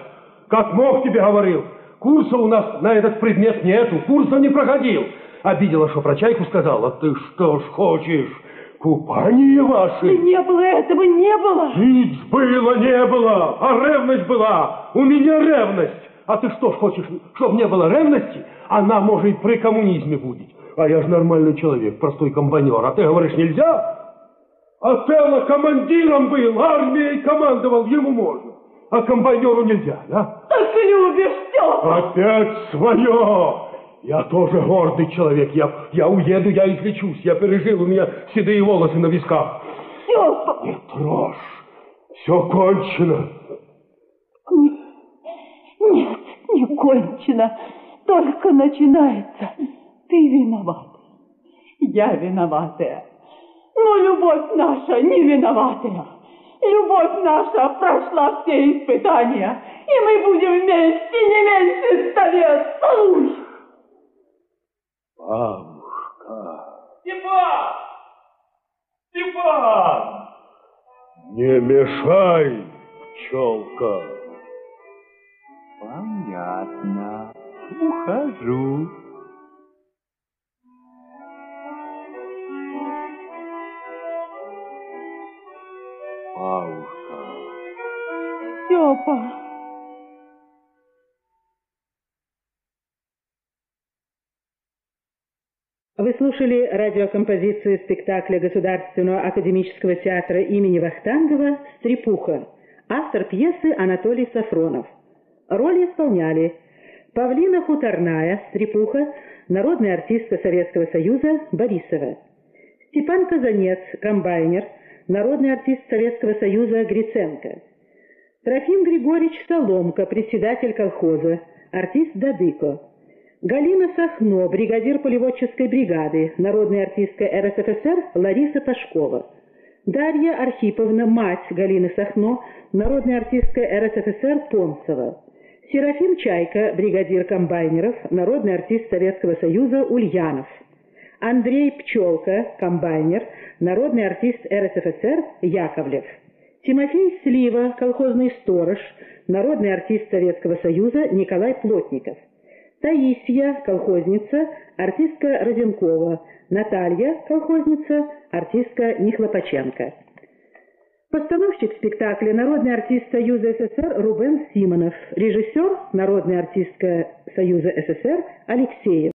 Как мог тебе говорил. Курса у нас на этот предмет нету, курса не проходил. Обидела, что про чайку сказала. Ты что ж хочешь? Купание ваше? Не было этого, не было. Жить было, не было, а ревность была. У меня ревность. А ты что ж хочешь, чтобы не было ревности? Она, может, при коммунизме будет. А я же нормальный человек, простой комбайнер. А ты говоришь, нельзя? Отелло командиром был, армией командовал, ему можно. А комбайнеру нельзя, да? Так любишь, Степа! Опять свое! Я тоже гордый человек. Я, я уеду, я излечусь. Я пережил, у меня седые волосы на висках. Степа! Не трожь. Все кончено. Нет, не кончено. Только начинается. Ты виноват. Я виноватая. Но любовь наша не виноватая. Любовь наша прошла все испытания, и мы будем вместе не меньше ста лет. Бабушка, Степан! Степан! не мешай, пчелка. Понятно. Ухожу. Бабушка, Степа! Вы слушали радиокомпозицию спектакля Государственного академического театра имени Вахтангова «Стрепуха». Автор пьесы Анатолий Сафронов. Роли исполняли Павлина Хуторная, Стрепуха, народная артистка Советского Союза Борисова. Степан Казанец, комбайнер, народный артист Советского Союза Гриценко. Трофим Григорьевич Соломка, председатель колхоза, артист Дадыко. Галина Сахно, бригадир полеводческой бригады, народная артистка РСФСР Лариса Пашкова. Дарья Архиповна, мать Галины Сахно, народная артистка РСФСР Понцева. Серафим Чайка, бригадир комбайнеров, народный артист Советского Союза Ульянов. Андрей Пчелка, комбайнер, народный артист РСФСР Яковлев. Тимофей Слива, колхозный сторож, народный артист Советского Союза Николай Плотников. Таисия, колхозница, артистка Розенкова. Наталья, колхозница, артистка Нехлопаченко. Постановщик спектакля народный артист Союза СССР Рубен Симонов. Режиссер народная артистка Союза СССР Алексеев.